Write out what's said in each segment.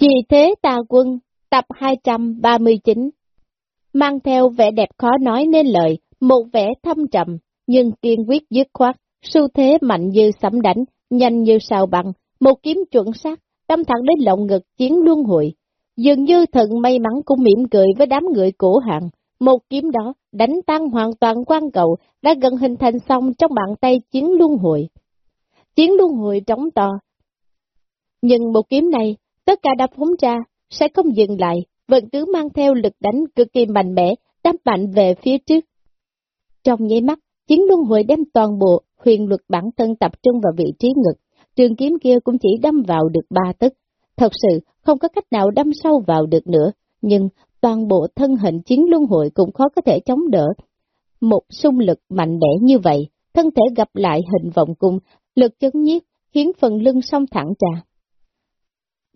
Vì thế tà quân, tập 239, mang theo vẻ đẹp khó nói nên lời, một vẻ thâm trầm, nhưng kiên quyết dứt khoát, xu thế mạnh như sấm đánh, nhanh như sao băng, một kiếm chuẩn xác, đâm thẳng đến lộng ngực chiến luân hội. Dường như thần may mắn cũng mỉm cười với đám người cổ hạng, một kiếm đó đánh tan hoàn toàn quan cầu đã gần hình thành xong trong bàn tay chiến luân hội. Chiến luân hội trống to. Nhưng một kiếm này, tất cả đã phóng ra, sẽ không dừng lại, vẫn cứ mang theo lực đánh cực kỳ mạnh mẽ, đâm mạnh về phía trước. Trong nháy mắt, chiến luân hội đem toàn bộ huyền luật bản thân tập trung vào vị trí ngực, trường kiếm kia cũng chỉ đâm vào được ba tức. Thật sự, không có cách nào đâm sâu vào được nữa, nhưng toàn bộ thân hình chiến luân hội cũng khó có thể chống đỡ. Một xung lực mạnh mẽ như vậy, thân thể gặp lại hình vọng cung, lực chấn nhiết, khiến phần lưng song thẳng trà.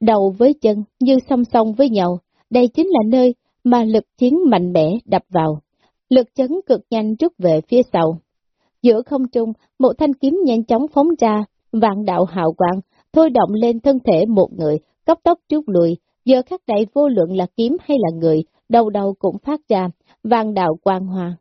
Đầu với chân như song song với nhau, đây chính là nơi mà lực chiến mạnh mẽ đập vào. Lực chấn cực nhanh rút về phía sau. Giữa không trung, một thanh kiếm nhanh chóng phóng ra, vạn đạo hào quang, thôi động lên thân thể một người, cấp tốc trút lùi, giờ khắc đại vô lượng là kiếm hay là người, đầu đầu cũng phát ra, vàng đạo quang hòa.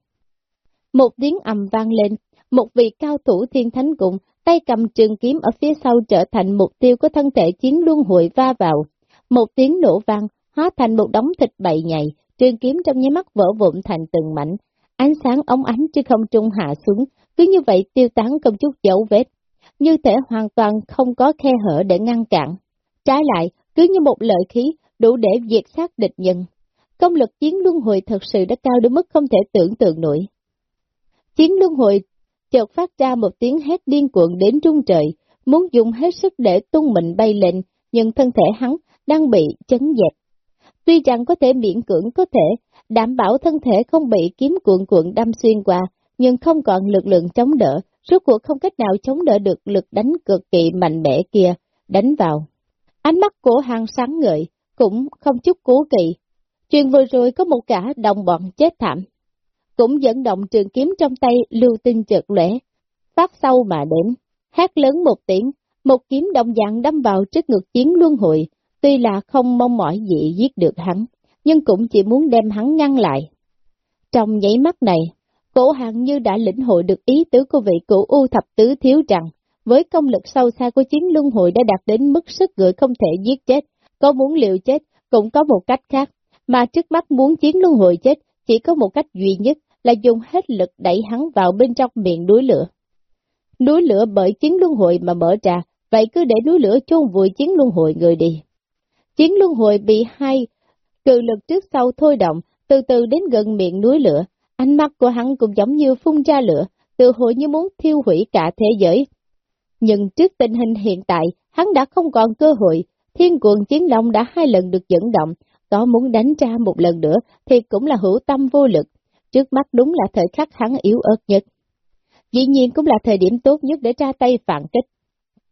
Một tiếng ầm vang lên, một vị cao thủ thiên thánh cùng, tay cầm trường kiếm ở phía sau trở thành mục tiêu của thân thể chiến luân hội va vào. Một tiếng nổ vang, hóa thành một đống thịt bậy nhầy, trường kiếm trong nháy mắt vỡ vụn thành từng mảnh. Ánh sáng ống ánh chứ không trung hạ xuống, cứ như vậy tiêu tán không chút dấu vết, như thể hoàn toàn không có khe hở để ngăn cản. Trái lại, cứ như một lợi khí, đủ để diệt sát địch nhân. Công lực chiến luân hồi thật sự đã cao đến mức không thể tưởng tượng nổi. Chiến luân hồi chợt phát ra một tiếng hét điên cuộn đến trung trời, muốn dùng hết sức để tung mình bay lên, nhưng thân thể hắn đang bị chấn dẹp. Tuy rằng có thể miễn cưỡng có thể đảm bảo thân thể không bị kiếm cuộn cuộn đâm xuyên qua, nhưng không còn lực lượng chống đỡ, rốt cuộc không cách nào chống đỡ được lực đánh cực kỳ mạnh mẽ kia, đánh vào. Ánh mắt của hàng sáng ngợi, cũng không chút cố kỵ. Chuyện vừa rồi có một cả đồng bọn chết thảm. Cũng dẫn động trường kiếm trong tay lưu tinh chợt lẻ, phát sâu mà đến, hát lớn một tiếng, một kiếm đồng dạng đâm vào trước ngực chiến luân hội, tuy là không mong mỏi gì giết được hắn, nhưng cũng chỉ muốn đem hắn ngăn lại. Trong nháy mắt này, cổ hạng như đã lĩnh hội được ý tứ của vị cụ U thập tứ thiếu rằng, với công lực sâu xa của chiến luân hội đã đạt đến mức sức gửi không thể giết chết, có muốn liều chết cũng có một cách khác, mà trước mắt muốn chiến luân hồi chết chỉ có một cách duy nhất là dùng hết lực đẩy hắn vào bên trong miệng núi lửa. Núi lửa bởi chiến luân hội mà mở ra, vậy cứ để núi lửa chôn vùi chiến luân hội người đi. Chiến luân hội bị hai cự lực trước sau thôi động, từ từ đến gần miệng núi lửa, ánh mắt của hắn cũng giống như phun ra lửa, tự hồi như muốn thiêu hủy cả thế giới. Nhưng trước tình hình hiện tại, hắn đã không còn cơ hội, thiên cuồng chiến long đã hai lần được dẫn động, có muốn đánh tra một lần nữa thì cũng là hữu tâm vô lực, trước mắt đúng là thời khắc hắn yếu ớt nhất. Dĩ nhiên cũng là thời điểm tốt nhất để ra tay phản kích.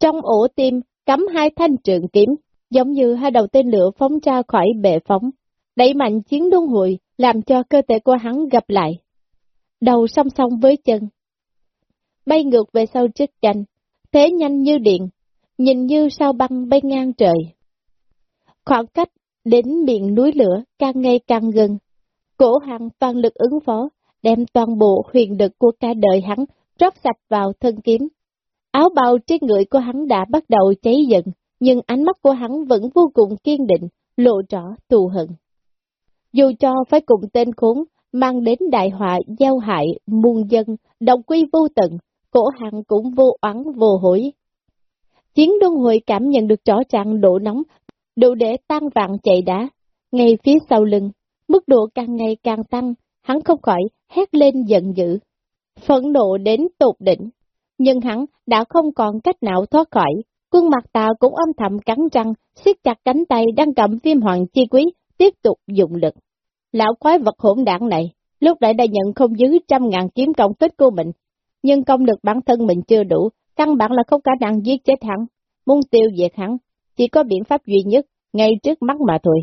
Trong ổ tim, cắm hai thanh trường kiếm, giống như hai đầu tên lửa phóng ra khỏi bệ phóng, đẩy mạnh chiến luân hồi, làm cho cơ thể của hắn gặp lại. Đầu song song với chân, bay ngược về sau trước chanh, thế nhanh như điện, nhìn như sao băng bay ngang trời. Khoảng cách đến miệng núi lửa càng ngày càng gần, cổ hằng toàn lực ứng phó, đem toàn bộ huyền lực của cả đời hắn rót sạch vào thân kiếm. Áo bào trên người của hắn đã bắt đầu cháy dần, nhưng ánh mắt của hắn vẫn vô cùng kiên định, lộ rõ thù hận. Dù cho phải cùng tên khốn, mang đến đại họa gieo hại, muôn dân, đồng quy vô tận, cổ hằng cũng vô oán vô hối. Chiến luân hồi cảm nhận được rõ ràng độ nóng, đủ để tan vạn chạy đá. Ngay phía sau lưng, mức độ càng ngày càng tăng, hắn không khỏi hét lên giận dữ. Phẫn nộ đến tột đỉnh, nhưng hắn đã không còn cách nào thoát khỏi. Quân mặt tà cũng âm thầm cắn răng, siết chặt cánh tay đang cầm viêm hoàng chi quý, tiếp tục dùng lực. Lão quái vật hỗn đảng này, lúc nãy đã nhận không dưới trăm ngàn kiếm công kích của mình, nhưng công lực bản thân mình chưa đủ, căn bản là không khả năng giết chết hắn. Muốn tiêu diệt hắn, chỉ có biện pháp duy nhất, ngay trước mắt mà thôi.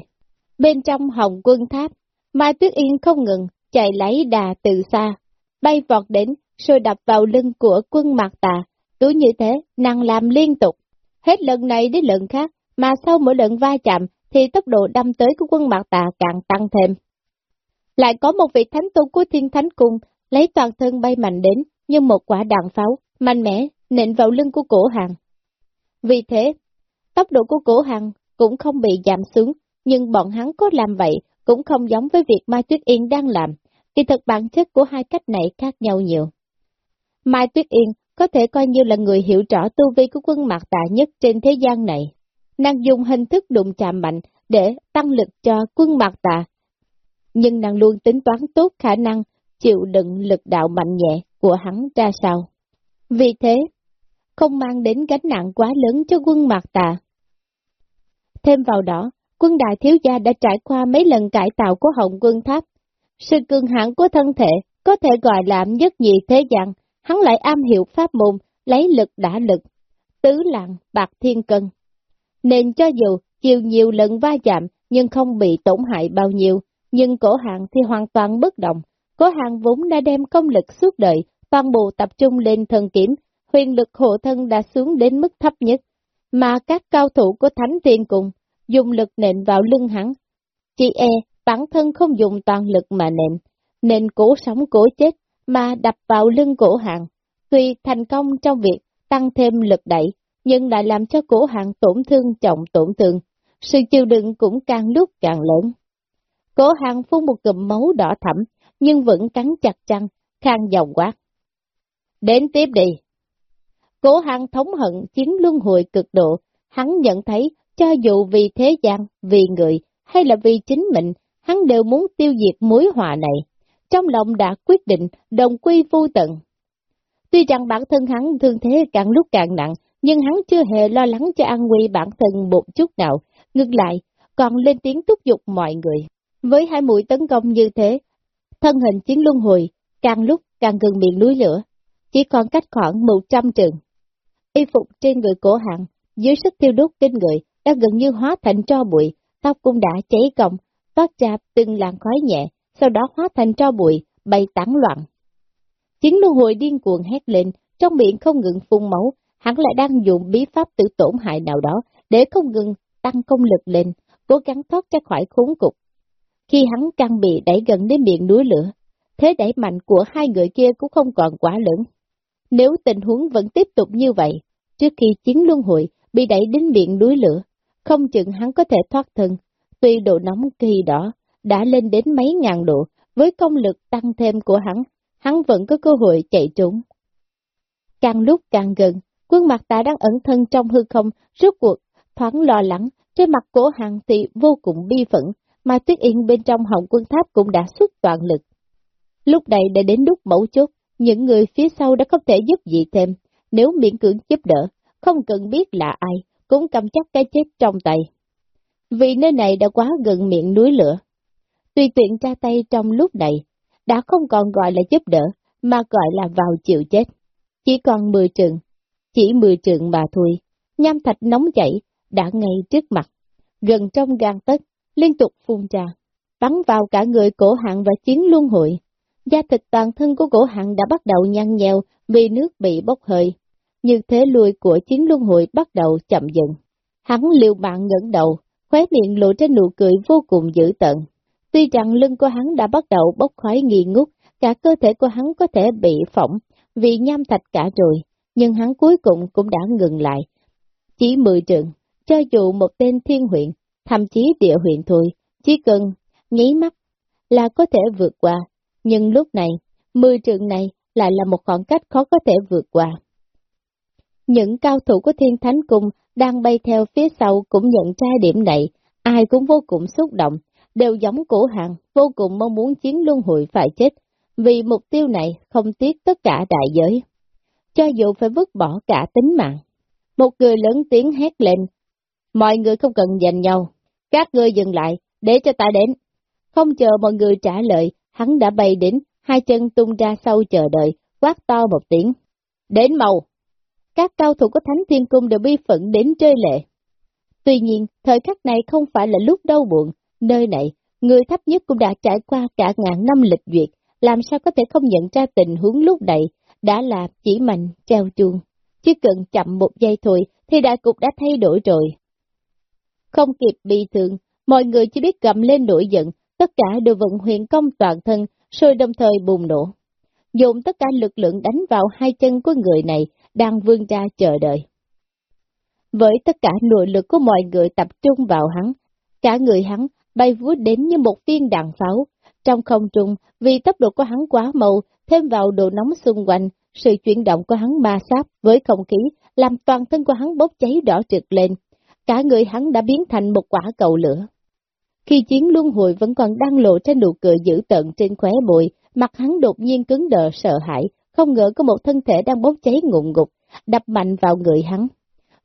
Bên trong hồng quân tháp, Mai Tuyết Yên không ngừng, chạy lấy đà từ xa, bay vọt đến, rồi đập vào lưng của quân mạc tà, cứ như thế, nàng làm liên tục. Hết lần này đến lần khác, mà sau mỗi lần va chạm, thì tốc độ đâm tới của quân Mạc Tà càng tăng thêm. Lại có một vị thánh tôn của thiên thánh cung lấy toàn thân bay mạnh đến như một quả đạn pháo, mạnh mẽ, nện vào lưng của cổ hàng. Vì thế, tốc độ của cổ hằng cũng không bị giảm xuống, nhưng bọn hắn có làm vậy cũng không giống với việc Mai Tuyết Yên đang làm, kỳ thực bản chất của hai cách này khác nhau nhiều. Mai Tuyết Yên có thể coi như là người hiểu rõ tu vi của quân mạc tà nhất trên thế gian này. Nàng dùng hình thức đụng chạm mạnh để tăng lực cho quân mạc tà nhưng nàng luôn tính toán tốt khả năng chịu đựng lực đạo mạnh nhẹ của hắn ra sao. Vì thế, không mang đến gánh nặng quá lớn cho quân mạc tà. Thêm vào đó, quân đại thiếu gia đã trải qua mấy lần cải tạo của hồng quân tháp. Sự cường hãn của thân thể có thể gọi là nhất nhị thế gian, hắn lại am hiểu pháp môn, lấy lực đả lực, tứ lạng bạc thiên cân. Nên cho dù chịu nhiều lần va chạm nhưng không bị tổn hại bao nhiêu, nhưng cổ hạng thì hoàn toàn bất động. Cổ hạng vốn đã đem công lực suốt đời, toàn bộ tập trung lên thần kiểm, huyền lực hộ thân đã xuống đến mức thấp nhất, mà các cao thủ của Thánh Tiên cùng dùng lực nện vào lưng hắn. Chị e, bản thân không dùng toàn lực mà nện, nện cổ sống cổ chết mà đập vào lưng cổ hạng. Tuy thành công trong việc tăng thêm lực đẩy, nhưng lại làm cho cổ hạng tổn thương trọng tổn thương, sự chịu đựng cũng càng lúc càng lớn. Cổ hạng phun một cụm máu đỏ thẫm, nhưng vẫn cắn chặt răng, khang dòng quát. Đến tiếp đi. Cố hăng thống hận chiến luân hồi cực độ, hắn nhận thấy cho dù vì thế gian, vì người, hay là vì chính mình, hắn đều muốn tiêu diệt mối họa này. Trong lòng đã quyết định đồng quy vô tận. Tuy rằng bản thân hắn thương thế càng lúc càng nặng, nhưng hắn chưa hề lo lắng cho an nguy bản thân một chút nào, ngược lại, còn lên tiếng thúc giục mọi người. Với hai mũi tấn công như thế, thân hình chiến luân hồi càng lúc càng gần miệng núi lửa, chỉ còn cách khoảng 100 trường. Y phục trên người cổ hạng, dưới sức tiêu đốt kinh người, đã gần như hóa thành tro bụi, tóc cũng đã cháy còng, phát ra từng làn khói nhẹ, sau đó hóa thành tro bụi, bay tán loạn. Chiến luân hồi điên cuồng hét lên, trong miệng không ngừng phun máu, hắn lại đang dùng bí pháp tự tổn hại nào đó, để không ngừng tăng công lực lên, cố gắng thoát ra khỏi khốn cục. Khi hắn căng bị đẩy gần đến miệng núi lửa, thế đẩy mạnh của hai người kia cũng không còn quá lớn. Nếu tình huống vẫn tiếp tục như vậy, trước khi chiến luân hội bị đẩy đến miệng núi lửa, không chừng hắn có thể thoát thân. Tuy độ nóng kỳ đó đã lên đến mấy ngàn độ, với công lực tăng thêm của hắn, hắn vẫn có cơ hội chạy trốn. Càng lúc càng gần, quân mặt ta đang ẩn thân trong hư không, rốt cuộc, thoáng lo lắng, trên mặt cổ hàng thì vô cùng bi phẫn, mà tuyết yên bên trong hồng quân tháp cũng đã xuất toàn lực. Lúc này đã đến lúc mẫu chốt, những người phía sau đã không thể giúp gì thêm, nếu miễn cưỡng giúp đỡ, không cần biết là ai, cũng cầm chắc cái chết trong tay. Vì nơi này đã quá gần miệng núi lửa. Tùy tiện tra tay trong lúc này, đã không còn gọi là giúp đỡ, mà gọi là vào chịu chết. Chỉ còn 10 trường, chỉ 10 trường mà thôi, nham thạch nóng chảy, đã ngay trước mặt, gần trong gan tất, liên tục phun trà, bắn vào cả người cổ hạng và chiến luân hội. Da thịt toàn thân của cổ hạng đã bắt đầu nhăn nhèo vì nước bị bốc hơi. Như thế lùi của chiến luân hội bắt đầu chậm dần. Hắn liều mạng ngẩng đầu, khóe miệng lộ trên nụ cười vô cùng dữ tợn. Tuy rằng lưng của hắn đã bắt đầu bốc khói nghi ngút, cả cơ thể của hắn có thể bị phỏng vì nham thạch cả rồi, nhưng hắn cuối cùng cũng đã ngừng lại. Chỉ mười trường, cho dù một tên thiên huyện, thậm chí địa huyện thôi, chỉ cần nháy mắt là có thể vượt qua, nhưng lúc này, mười trường này lại là một khoảng cách khó có thể vượt qua. Những cao thủ của thiên thánh cung đang bay theo phía sau cũng nhận ra điểm này, ai cũng vô cùng xúc động, đều giống cổ hàng, vô cùng mong muốn chiến luân hội phải chết, vì mục tiêu này không tiếc tất cả đại giới. Cho dù phải vứt bỏ cả tính mạng. Một người lớn tiếng hét lên, mọi người không cần giành nhau, các ngươi dừng lại, để cho ta đến. Không chờ mọi người trả lời, hắn đã bay đến, hai chân tung ra sau chờ đợi, quát to một tiếng. Đến màu! Các cao thủ của Thánh Thiên Cung đều bi phận đến chơi lệ. Tuy nhiên, thời khắc này không phải là lúc đau buồn, nơi này, người thấp nhất cũng đã trải qua cả ngàn năm lịch duyệt, làm sao có thể không nhận ra tình huống lúc này, đã là chỉ mạnh treo chuông. Chỉ cần chậm một giây thôi thì đại cục đã thay đổi rồi. Không kịp bị thương, Mọi người chỉ biết gầm lên nổi giận, tất cả đều vận huyền công toàn thân, rồi đồng thời bùng nổ. Dùng tất cả lực lượng đánh vào hai chân của người này, đang vươn ra chờ đợi. Với tất cả nội lực của mọi người tập trung vào hắn, cả người hắn bay vút đến như một viên đạn pháo. Trong không trung, vì tốc độ của hắn quá màu, thêm vào độ nóng xung quanh, sự chuyển động của hắn ma sát với không khí, làm toàn thân của hắn bốc cháy đỏ trực lên. Cả người hắn đã biến thành một quả cầu lửa. Khi chiến luân hồi vẫn còn đang lộ trên nụ cười dữ tợn trên khóe bụi, mặt hắn đột nhiên cứng đờ sợ hãi, không ngờ có một thân thể đang bốc cháy ngụm ngục, đập mạnh vào người hắn.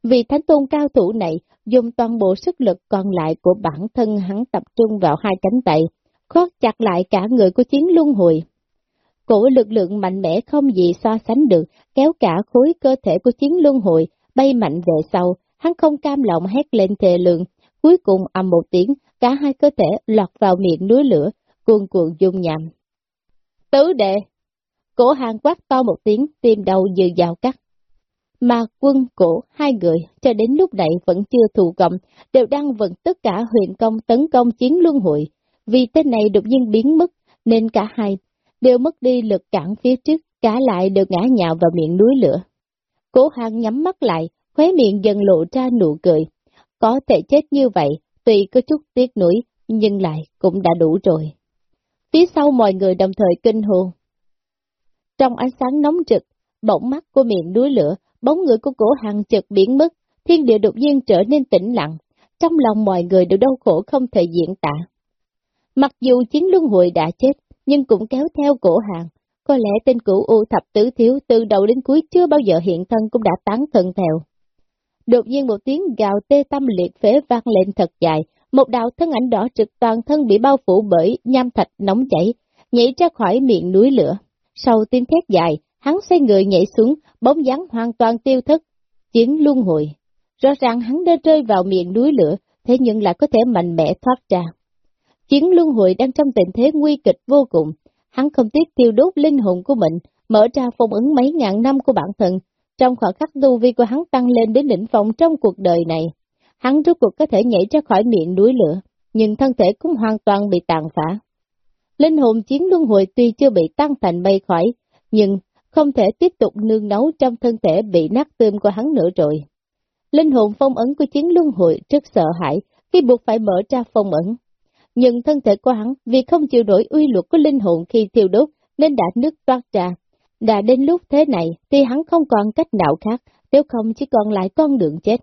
Vì thánh tôn cao thủ này dùng toàn bộ sức lực còn lại của bản thân hắn tập trung vào hai cánh tay, khót chặt lại cả người của chiến luân hồi. Cổ lực lượng mạnh mẽ không gì so sánh được, kéo cả khối cơ thể của chiến luân hồi, bay mạnh về sau, hắn không cam lòng hét lên thề lượng, cuối cùng ầm một tiếng, cả hai cơ thể lọt vào miệng núi lửa, cuồn cuộn dung nhằm. Tứ đệ! Cổ hàng quát to một tiếng, tim đầu như dao cắt. Mà quân cổ hai người cho đến lúc này vẫn chưa thù cộng, đều đang vận tất cả huyền công tấn công chiến luân hội. Vì tên này đột nhiên biến mất, nên cả hai đều mất đi lực cản phía trước, cả lại đều ngã nhào vào miệng núi lửa. Cố hàng nhắm mắt lại, khóe miệng dần lộ ra nụ cười. Có thể chết như vậy, tuy có chút tiếc nuối, nhưng lại cũng đã đủ rồi. Phía sau mọi người đồng thời kinh hồn. Trong ánh sáng nóng trực, bỗng mắt của miệng núi lửa, bóng người của cổ hàng chợt biến mất, thiên địa đột nhiên trở nên tĩnh lặng, trong lòng mọi người đều đau khổ không thể diễn tả. Mặc dù chiến luân hồi đã chết, nhưng cũng kéo theo cổ hàng, có lẽ tên cũ U thập tứ thiếu từ đầu đến cuối chưa bao giờ hiện thân cũng đã tán thân theo. Đột nhiên một tiếng gào tê tâm liệt phế vang lên thật dài, một đạo thân ảnh đỏ trực toàn thân bị bao phủ bởi nham thạch nóng chảy, nhảy ra khỏi miệng núi lửa. Sau tiếng thét dài, hắn xoay người nhảy xuống, bóng dáng hoàn toàn tiêu thất, chiến luân hồi. Rõ ràng hắn đã rơi vào miệng núi lửa, thế nhưng lại có thể mạnh mẽ thoát ra. Chiến luân hồi đang trong tình thế nguy kịch vô cùng, hắn không tiếc tiêu đốt linh hồn của mình, mở ra phong ứng mấy ngàn năm của bản thân, trong khoảnh khắc tu vi của hắn tăng lên đến đỉnh phong trong cuộc đời này. Hắn rốt cuộc có thể nhảy ra khỏi miệng núi lửa, nhưng thân thể cũng hoàn toàn bị tàn phá. Linh hồn chiến luân hồi tuy chưa bị tăng thành bay khỏi, nhưng không thể tiếp tục nương nấu trong thân thể bị nát tươm của hắn nữa rồi. Linh hồn phong ấn của chiến luân hồi rất sợ hãi khi buộc phải mở ra phong ấn. Nhưng thân thể của hắn vì không chịu nổi uy luật của linh hồn khi thiêu đốt nên đã nước toát ra. Đã đến lúc thế này thì hắn không còn cách nào khác, nếu không chỉ còn lại con đường chết.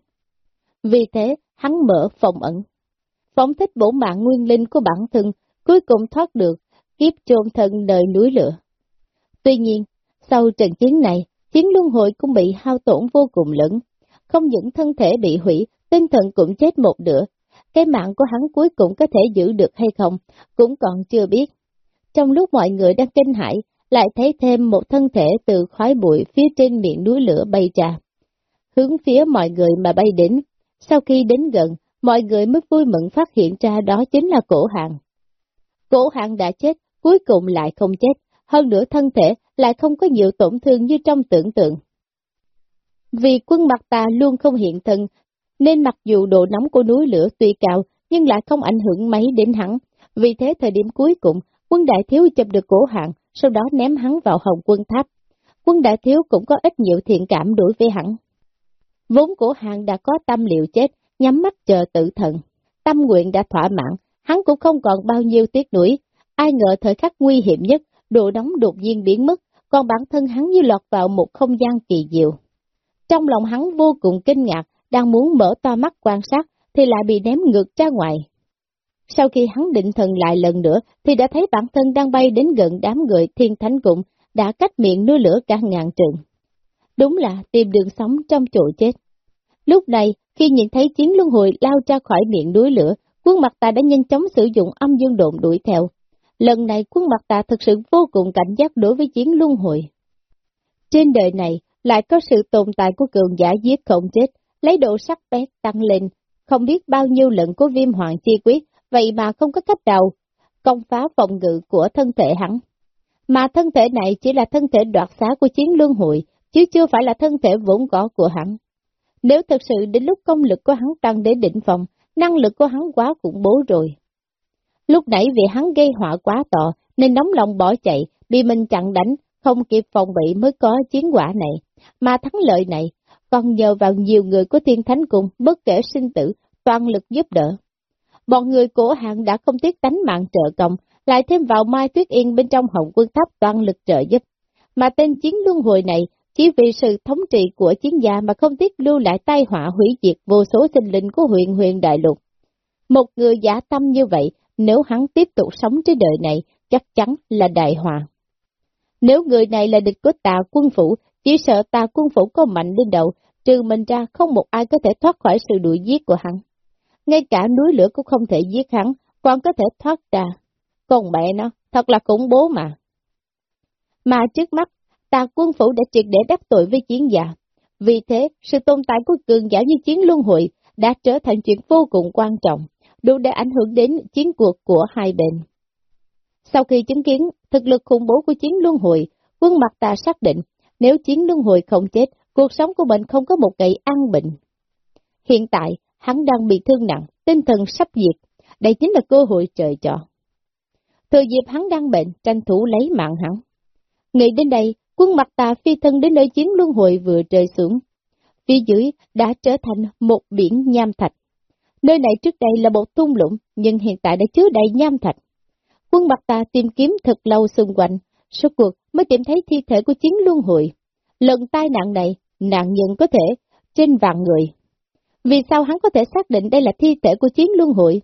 Vì thế, hắn mở phòng ẩn. Phóng thích bổ mạng nguyên linh của bản thân, cuối cùng thoát được, kiếp trôn thân đời núi lửa. Tuy nhiên, sau trận chiến này, chiến luân hồi cũng bị hao tổn vô cùng lớn. Không những thân thể bị hủy, tinh thần cũng chết một nửa. Cái mạng của hắn cuối cùng có thể giữ được hay không, cũng còn chưa biết. Trong lúc mọi người đang kinh hãi, lại thấy thêm một thân thể từ khói bụi phía trên miệng núi lửa bay ra. Hướng phía mọi người mà bay đến. Sau khi đến gần, mọi người mới vui mừng phát hiện ra đó chính là cổ hạng. Cổ hạng đã chết, cuối cùng lại không chết, hơn nữa thân thể lại không có nhiều tổn thương như trong tưởng tượng. Vì quân mặt tà luôn không hiện thân, nên mặc dù độ nóng của núi lửa tuy cao, nhưng lại không ảnh hưởng mấy đến hắn. Vì thế thời điểm cuối cùng, quân đại thiếu chụp được cổ hạng, sau đó ném hắn vào hồng quân tháp. Quân đại thiếu cũng có ít nhiều thiện cảm đối với hắn. Vốn của hàng đã có tâm liệu chết, nhắm mắt chờ tự thần. Tâm nguyện đã thỏa mãn, hắn cũng không còn bao nhiêu tiếc nuối. Ai ngờ thời khắc nguy hiểm nhất, độ đóng đột nhiên biến mất, còn bản thân hắn như lọt vào một không gian kỳ diệu. Trong lòng hắn vô cùng kinh ngạc, đang muốn mở to mắt quan sát, thì lại bị ném ngược ra ngoài. Sau khi hắn định thần lại lần nữa, thì đã thấy bản thân đang bay đến gần đám người thiên thánh cụng, đã cách miệng núi lửa cả ngàn trượng. Đúng là tìm đường sống trong chỗ chết. Lúc này, khi nhìn thấy chiến luân hồi lao ra khỏi miệng núi lửa, quân mặt ta đã nhanh chóng sử dụng âm dương độn đuổi theo, Lần này quân mặt ta thực sự vô cùng cảnh giác đối với chiến luân hồi. Trên đời này, lại có sự tồn tại của cường giả giết không chết, lấy độ sắc bét tăng lên, không biết bao nhiêu lần của viêm hoàng chi quyết, vậy mà không có cách nào công phá phòng ngự của thân thể hắn. Mà thân thể này chỉ là thân thể đoạt xá của chiến lương hội, chứ chưa phải là thân thể vốn có của hắn. Nếu thật sự đến lúc công lực của hắn tăng đến đỉnh phòng, năng lực của hắn quá khủng bố rồi. Lúc nãy vì hắn gây họa quá to, nên nóng lòng bỏ chạy, bị mình chặn đánh, không kịp phòng bị mới có chiến quả này. Mà thắng lợi này, còn nhờ vào nhiều người của thiên thánh cùng, bất kể sinh tử, toàn lực giúp đỡ. Bọn người cổ hạng đã không tiếc đánh mạng trợ công, lại thêm vào Mai Tuyết Yên bên trong hồng quân tháp toàn lực trợ giúp. Mà tên chiến luân hồi này, chỉ vì sự thống trị của chiến gia mà không tiếc lưu lại tai họa hủy diệt vô số sinh linh của huyện huyện đại lục. Một người giả tâm như vậy, nếu hắn tiếp tục sống trên đời này, chắc chắn là đại họa. Nếu người này là địch của tà quân phủ, chỉ sợ tà quân phủ có mạnh lên đầu, trừ mình ra không một ai có thể thoát khỏi sự đuổi giết của hắn. Ngay cả núi lửa cũng không thể giết hắn, còn có thể thoát ra. Còn mẹ nó, thật là khủng bố mà. Mà trước mắt, tà quân phủ đã triệt để đắc tội với chiến giả. Vì thế, sự tồn tại của cường giả như chiến luân hội đã trở thành chuyện vô cùng quan trọng, đủ để ảnh hưởng đến chiến cuộc của hai bên. Sau khi chứng kiến thực lực khủng bố của chiến luân hội, quân mặt ta xác định, nếu chiến luân hội không chết, cuộc sống của mình không có một ngày an bình. Hiện tại, hắn đang bị thương nặng, tinh thần sắp diệt, đây chính là cơ hội trời cho. Thừa dịp hắn đang bệnh, tranh thủ lấy mạng hắn. Nghĩ đến đây, quân mặt tà phi thân đến nơi chiến luân hội vừa trời xuống. Phía dưới đã trở thành một biển nham thạch. Nơi này trước đây là một thung lũng, nhưng hiện tại đã chứa đầy nham thạch. Quân mặt tà tìm kiếm thật lâu xung quanh, số cuộc mới tìm thấy thi thể của chiến luân hội. Lần tai nạn này, nạn nhân có thể trên vạn người. Vì sao hắn có thể xác định đây là thi thể của chiến luân hội?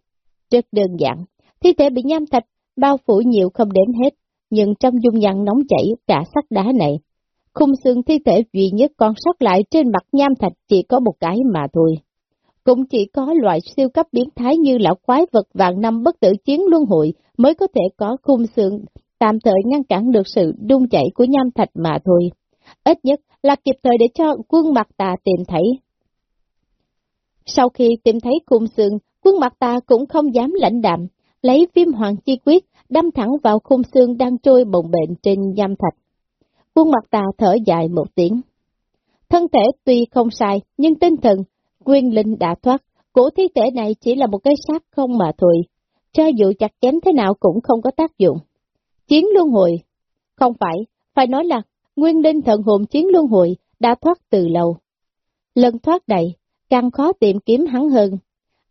Rất đơn giản, thi thể bị nham thạch bao phủ nhiều không đếm hết, nhưng trong dung nhăn nóng chảy cả sắt đá này, khung xương thi thể duy nhất còn sót lại trên mặt nham thạch chỉ có một cái mà thôi. Cũng chỉ có loại siêu cấp biến thái như lão quái vật vạn năm bất tử chiến luân hội mới có thể có khung xương tạm thời ngăn cản được sự đun chảy của nham thạch mà thôi. Ít nhất là kịp thời để cho quân mặt tà tìm thấy. Sau khi tìm thấy khung xương, quân mặt ta cũng không dám lãnh đạm, lấy viêm hoàng chi quyết đâm thẳng vào khung xương đang trôi bồng bệnh trên nham thạch. Quân mặt ta thở dài một tiếng. Thân thể tuy không sai, nhưng tinh thần, nguyên linh đã thoát, cổ thi thể này chỉ là một cái xác không mà thôi, cho dù chặt chém thế nào cũng không có tác dụng. Chiến luân hồi, không phải, phải nói là nguyên linh thần hồn chiến luân hồi đã thoát từ lâu. Lần thoát này, càng khó tìm kiếm hắn hơn.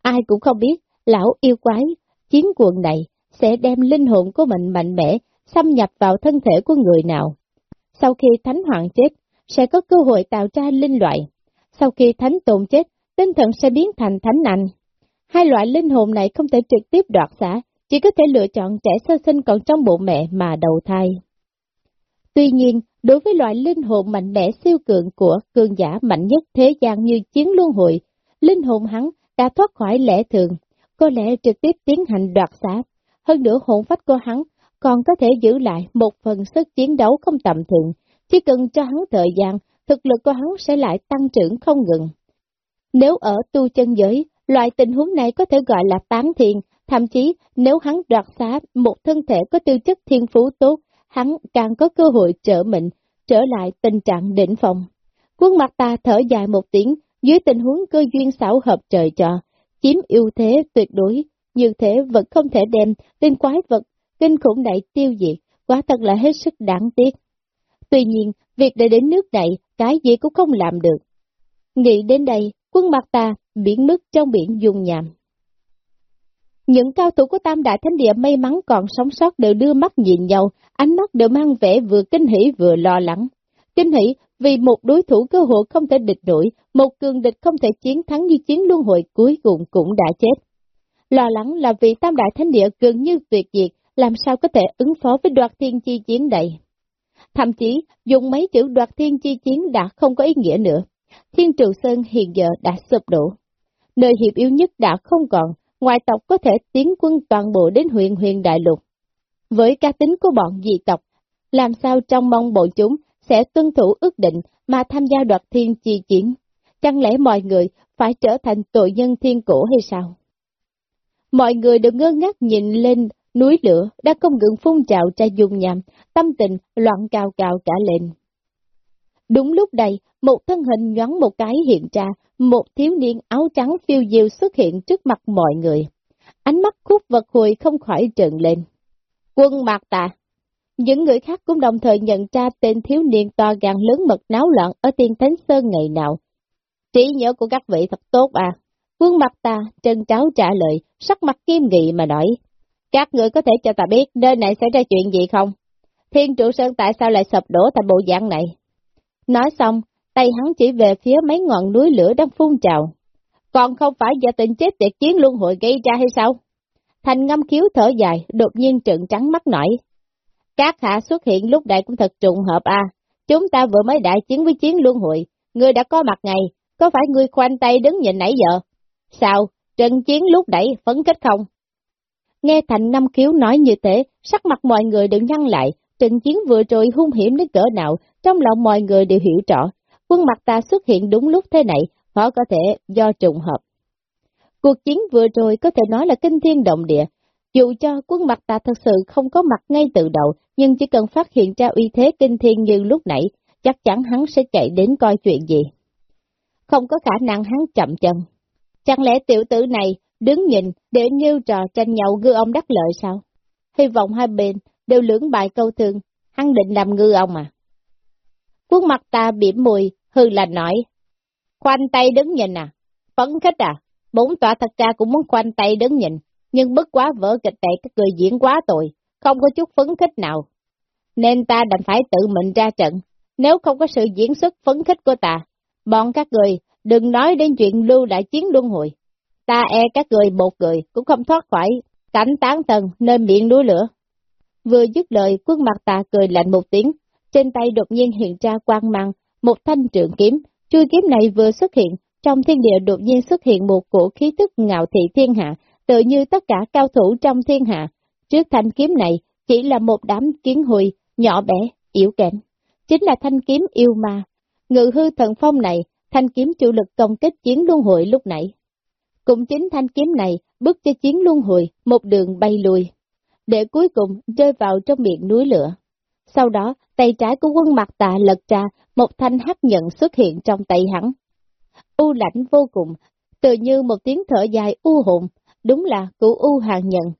Ai cũng không biết, lão yêu quái, chiến quần này sẽ đem linh hồn của mình mạnh mẽ, xâm nhập vào thân thể của người nào. Sau khi thánh hoàng chết, sẽ có cơ hội tạo ra linh loại. Sau khi thánh tồn chết, tinh thần sẽ biến thành thánh anh. Hai loại linh hồn này không thể trực tiếp đoạt xả, chỉ có thể lựa chọn trẻ sơ sinh còn trong bụng mẹ mà đầu thai. Tuy nhiên, đối với loại linh hồn mạnh mẽ siêu cường của cường giả mạnh nhất thế gian như chiến luân hội, linh hồn hắn đã thoát khỏi lẽ thường, có lẽ trực tiếp tiến hành đoạt xá. Hơn nữa hồn phách của hắn còn có thể giữ lại một phần sức chiến đấu không tầm thường, chỉ cần cho hắn thời gian, thực lực của hắn sẽ lại tăng trưởng không ngừng. Nếu ở tu chân giới, loại tình huống này có thể gọi là tán thiền, thậm chí nếu hắn đoạt xá một thân thể có tư chất thiên phú tốt, hắn càng có cơ hội trở mình, trở lại tình trạng đỉnh phòng. Quân mặt ta thở dài một tiếng, dưới tình huống cơ duyên xảo hợp trời cho, chiếm ưu thế tuyệt đối, như thế vẫn không thể đem tên quái vật, kinh khủng này tiêu diệt, quá thật là hết sức đáng tiếc. Tuy nhiên, việc để đến nước này, cái gì cũng không làm được. Nghĩ đến đây, quân mặt ta biển mất trong biển dung nhàm. Những cao thủ của Tam Đại Thánh Địa may mắn còn sống sót đều đưa mắt nhìn nhau, ánh mắt đều mang vẻ vừa kinh hỉ vừa lo lắng. Kinh hỉ vì một đối thủ cơ hội không thể địch nổi, một cường địch không thể chiến thắng như chiến luân hội cuối cùng cũng đã chết. Lo lắng là vì Tam Đại Thánh Địa gần như tuyệt diệt, làm sao có thể ứng phó với đoạt thiên chi chiến này? Thậm chí, dùng mấy chữ đoạt thiên chi chiến đã không có ý nghĩa nữa. Thiên Trường Sơn hiện giờ đã sụp đổ. Nơi hiệp yếu nhất đã không còn, ngoại tộc có thể tiến quân toàn bộ đến huyện huyền đại lục. Với cá tính của bọn dị tộc, làm sao trong mong bọn chúng sẽ tuân thủ ước định mà tham gia đoạt thiên chi chiến? Chẳng lẽ mọi người phải trở thành tội nhân thiên cổ hay sao? Mọi người đều ngơ ngác nhìn lên núi lửa đã không ngừng phun trào ra dung nhằm, tâm tình loạn cao cao cả lên. Đúng lúc này, một thân hình nhoắn một cái hiện ra, một thiếu niên áo trắng phiêu diêu xuất hiện trước mặt mọi người. Ánh mắt khúc vật hồi không khỏi trợn lên. Quân Mạc Tà Những người khác cũng đồng thời nhận ra tên thiếu niên to gan lớn mật náo loạn ở tiên Thánh Sơn ngày nào. Trí nhớ của các vị thật tốt à. Quân Mạc Tà trân tráo trả lời, sắc mặt nghiêm nghị mà nói. Các người có thể cho ta biết nơi này xảy ra chuyện gì không? Thiên trụ sơn tại sao lại sập đổ thành bộ dạng này? Nói xong, tay hắn chỉ về phía mấy ngọn núi lửa đang phun trào. Còn không phải do tình chết tiệt chiến luân hội gây ra hay sao? Thành ngâm khiếu thở dài, đột nhiên trợn trắng mắt nổi. Các hạ xuất hiện lúc đại cũng thật trùng hợp à. Chúng ta vừa mới đại chiến với chiến luân hội, ngươi đã có mặt ngày, có phải ngươi khoanh tay đứng nhìn nãy giờ? Sao, trận chiến lúc đẩy phấn khích không? Nghe Thành Ngâm Khiếu nói như thế, sắc mặt mọi người đều nhăn lại, trận chiến vừa rồi hung hiểm đến cỡ nào, trong lòng mọi người đều hiểu rõ. Quân mặt ta xuất hiện đúng lúc thế này, khó có thể do trùng hợp. Cuộc chiến vừa rồi có thể nói là kinh thiên động địa. Dù cho quân mặt ta thật sự không có mặt ngay từ đầu, nhưng chỉ cần phát hiện ra uy thế kinh thiên như lúc nãy, chắc chắn hắn sẽ chạy đến coi chuyện gì. Không có khả năng hắn chậm chân. Chẳng lẽ tiểu tử này đứng nhìn để nghiêu trò tranh nhau gư ông đắc lợi sao? Hy vọng hai bên đều lưỡng bài câu thương, hắn định làm ngư ông à? Quân mặt ta biểm mùi, hư là nói. Khoanh tay đứng nhìn à? Phấn khích à? Bốn tọa thật ra cũng muốn khoanh tay đứng nhìn, nhưng bất quá vỡ kịch tệ các người diễn quá tội, không có chút phấn khích nào. Nên ta đành phải tự mình ra trận, nếu không có sự diễn xuất phấn khích của ta, bọn các người đừng nói đến chuyện lưu đại chiến luân hồi. Ta e các người một người cũng không thoát khỏi cảnh tán tần nơi miệng núi lửa. Vừa dứt lời, quân mặt tà cười lạnh một tiếng, trên tay đột nhiên hiện ra quang mang, một thanh trượng kiếm, chui kiếm này vừa xuất hiện, trong thiên địa đột nhiên xuất hiện một cổ khí tức ngạo thị thiên hạ, tự như tất cả cao thủ trong thiên hạ. Trước thanh kiếm này, chỉ là một đám kiến hùi, nhỏ bé, yếu kém. Chính là thanh kiếm yêu ma. Ngự hư thần phong này, thanh kiếm chủ lực công kích chiến luân hội lúc nãy. Cũng chính thanh kiếm này bước cho chiến luân hồi một đường bay lùi, để cuối cùng rơi vào trong miệng núi lửa. Sau đó, tay trái của quân mặt Tà lật ra, một thanh hắc nhận xuất hiện trong tay hắn. U lãnh vô cùng, tự như một tiếng thở dài u hồn, đúng là cửu U hàng nhận.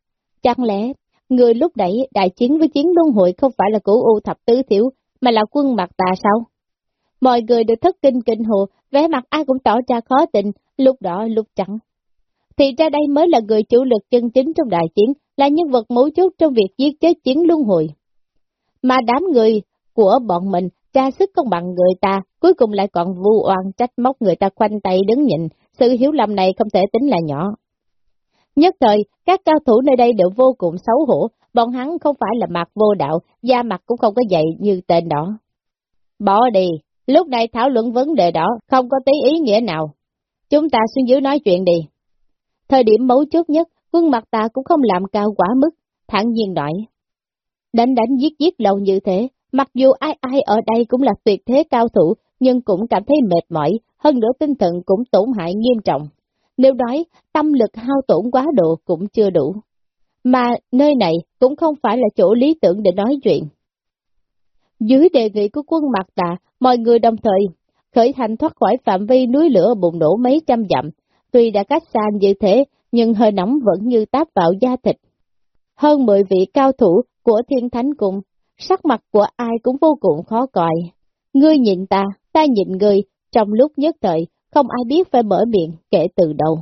Chẳng lẽ, người lúc nãy đại chiến với chiến luân hội không phải là cửu U thập tứ thiếu, mà là quân mặt Tà sao? Mọi người đều thất kinh kinh hồ, vẻ mặt ai cũng tỏ ra khó tình, lúc đỏ lúc trắng. Thì ra đây mới là người chủ lực chân chính trong đại chiến, là nhân vật mấu chốt trong việc giết chết chiến luân hồi. Mà đám người của bọn mình tra sức công bằng người ta, cuối cùng lại còn vu oan trách móc người ta khoanh tay đứng nhịn, sự hiểu lầm này không thể tính là nhỏ. Nhất thời, các cao thủ nơi đây đều vô cùng xấu hổ, bọn hắn không phải là mặt vô đạo, da mặt cũng không có dậy như tên đó. Bỏ đi, lúc này thảo luận vấn đề đó không có tí ý nghĩa nào. Chúng ta xuống dưới nói chuyện đi. Thời điểm mấu chốt nhất, quân mặt ta cũng không làm cao quá mức, thẳng nhiên nói. Đánh đánh giết giết lâu như thế, mặc dù ai ai ở đây cũng là tuyệt thế cao thủ, nhưng cũng cảm thấy mệt mỏi, hơn nữa tinh thần cũng tổn hại nghiêm trọng. Nếu nói tâm lực hao tổn quá độ cũng chưa đủ. Mà nơi này cũng không phải là chỗ lý tưởng để nói chuyện. Dưới đề nghị của quân mặt tà, mọi người đồng thời khởi hành thoát khỏi phạm vi núi lửa bùng nổ mấy trăm dặm. Tuy đã cách xa như thế, nhưng hơi nóng vẫn như táp vào da thịt. Hơn 10 vị cao thủ của thiên thánh cùng sắc mặt của ai cũng vô cùng khó coi. Ngươi nhìn ta, ta nhìn ngươi, trong lúc nhất thời, không ai biết phải mở miệng kể từ đầu.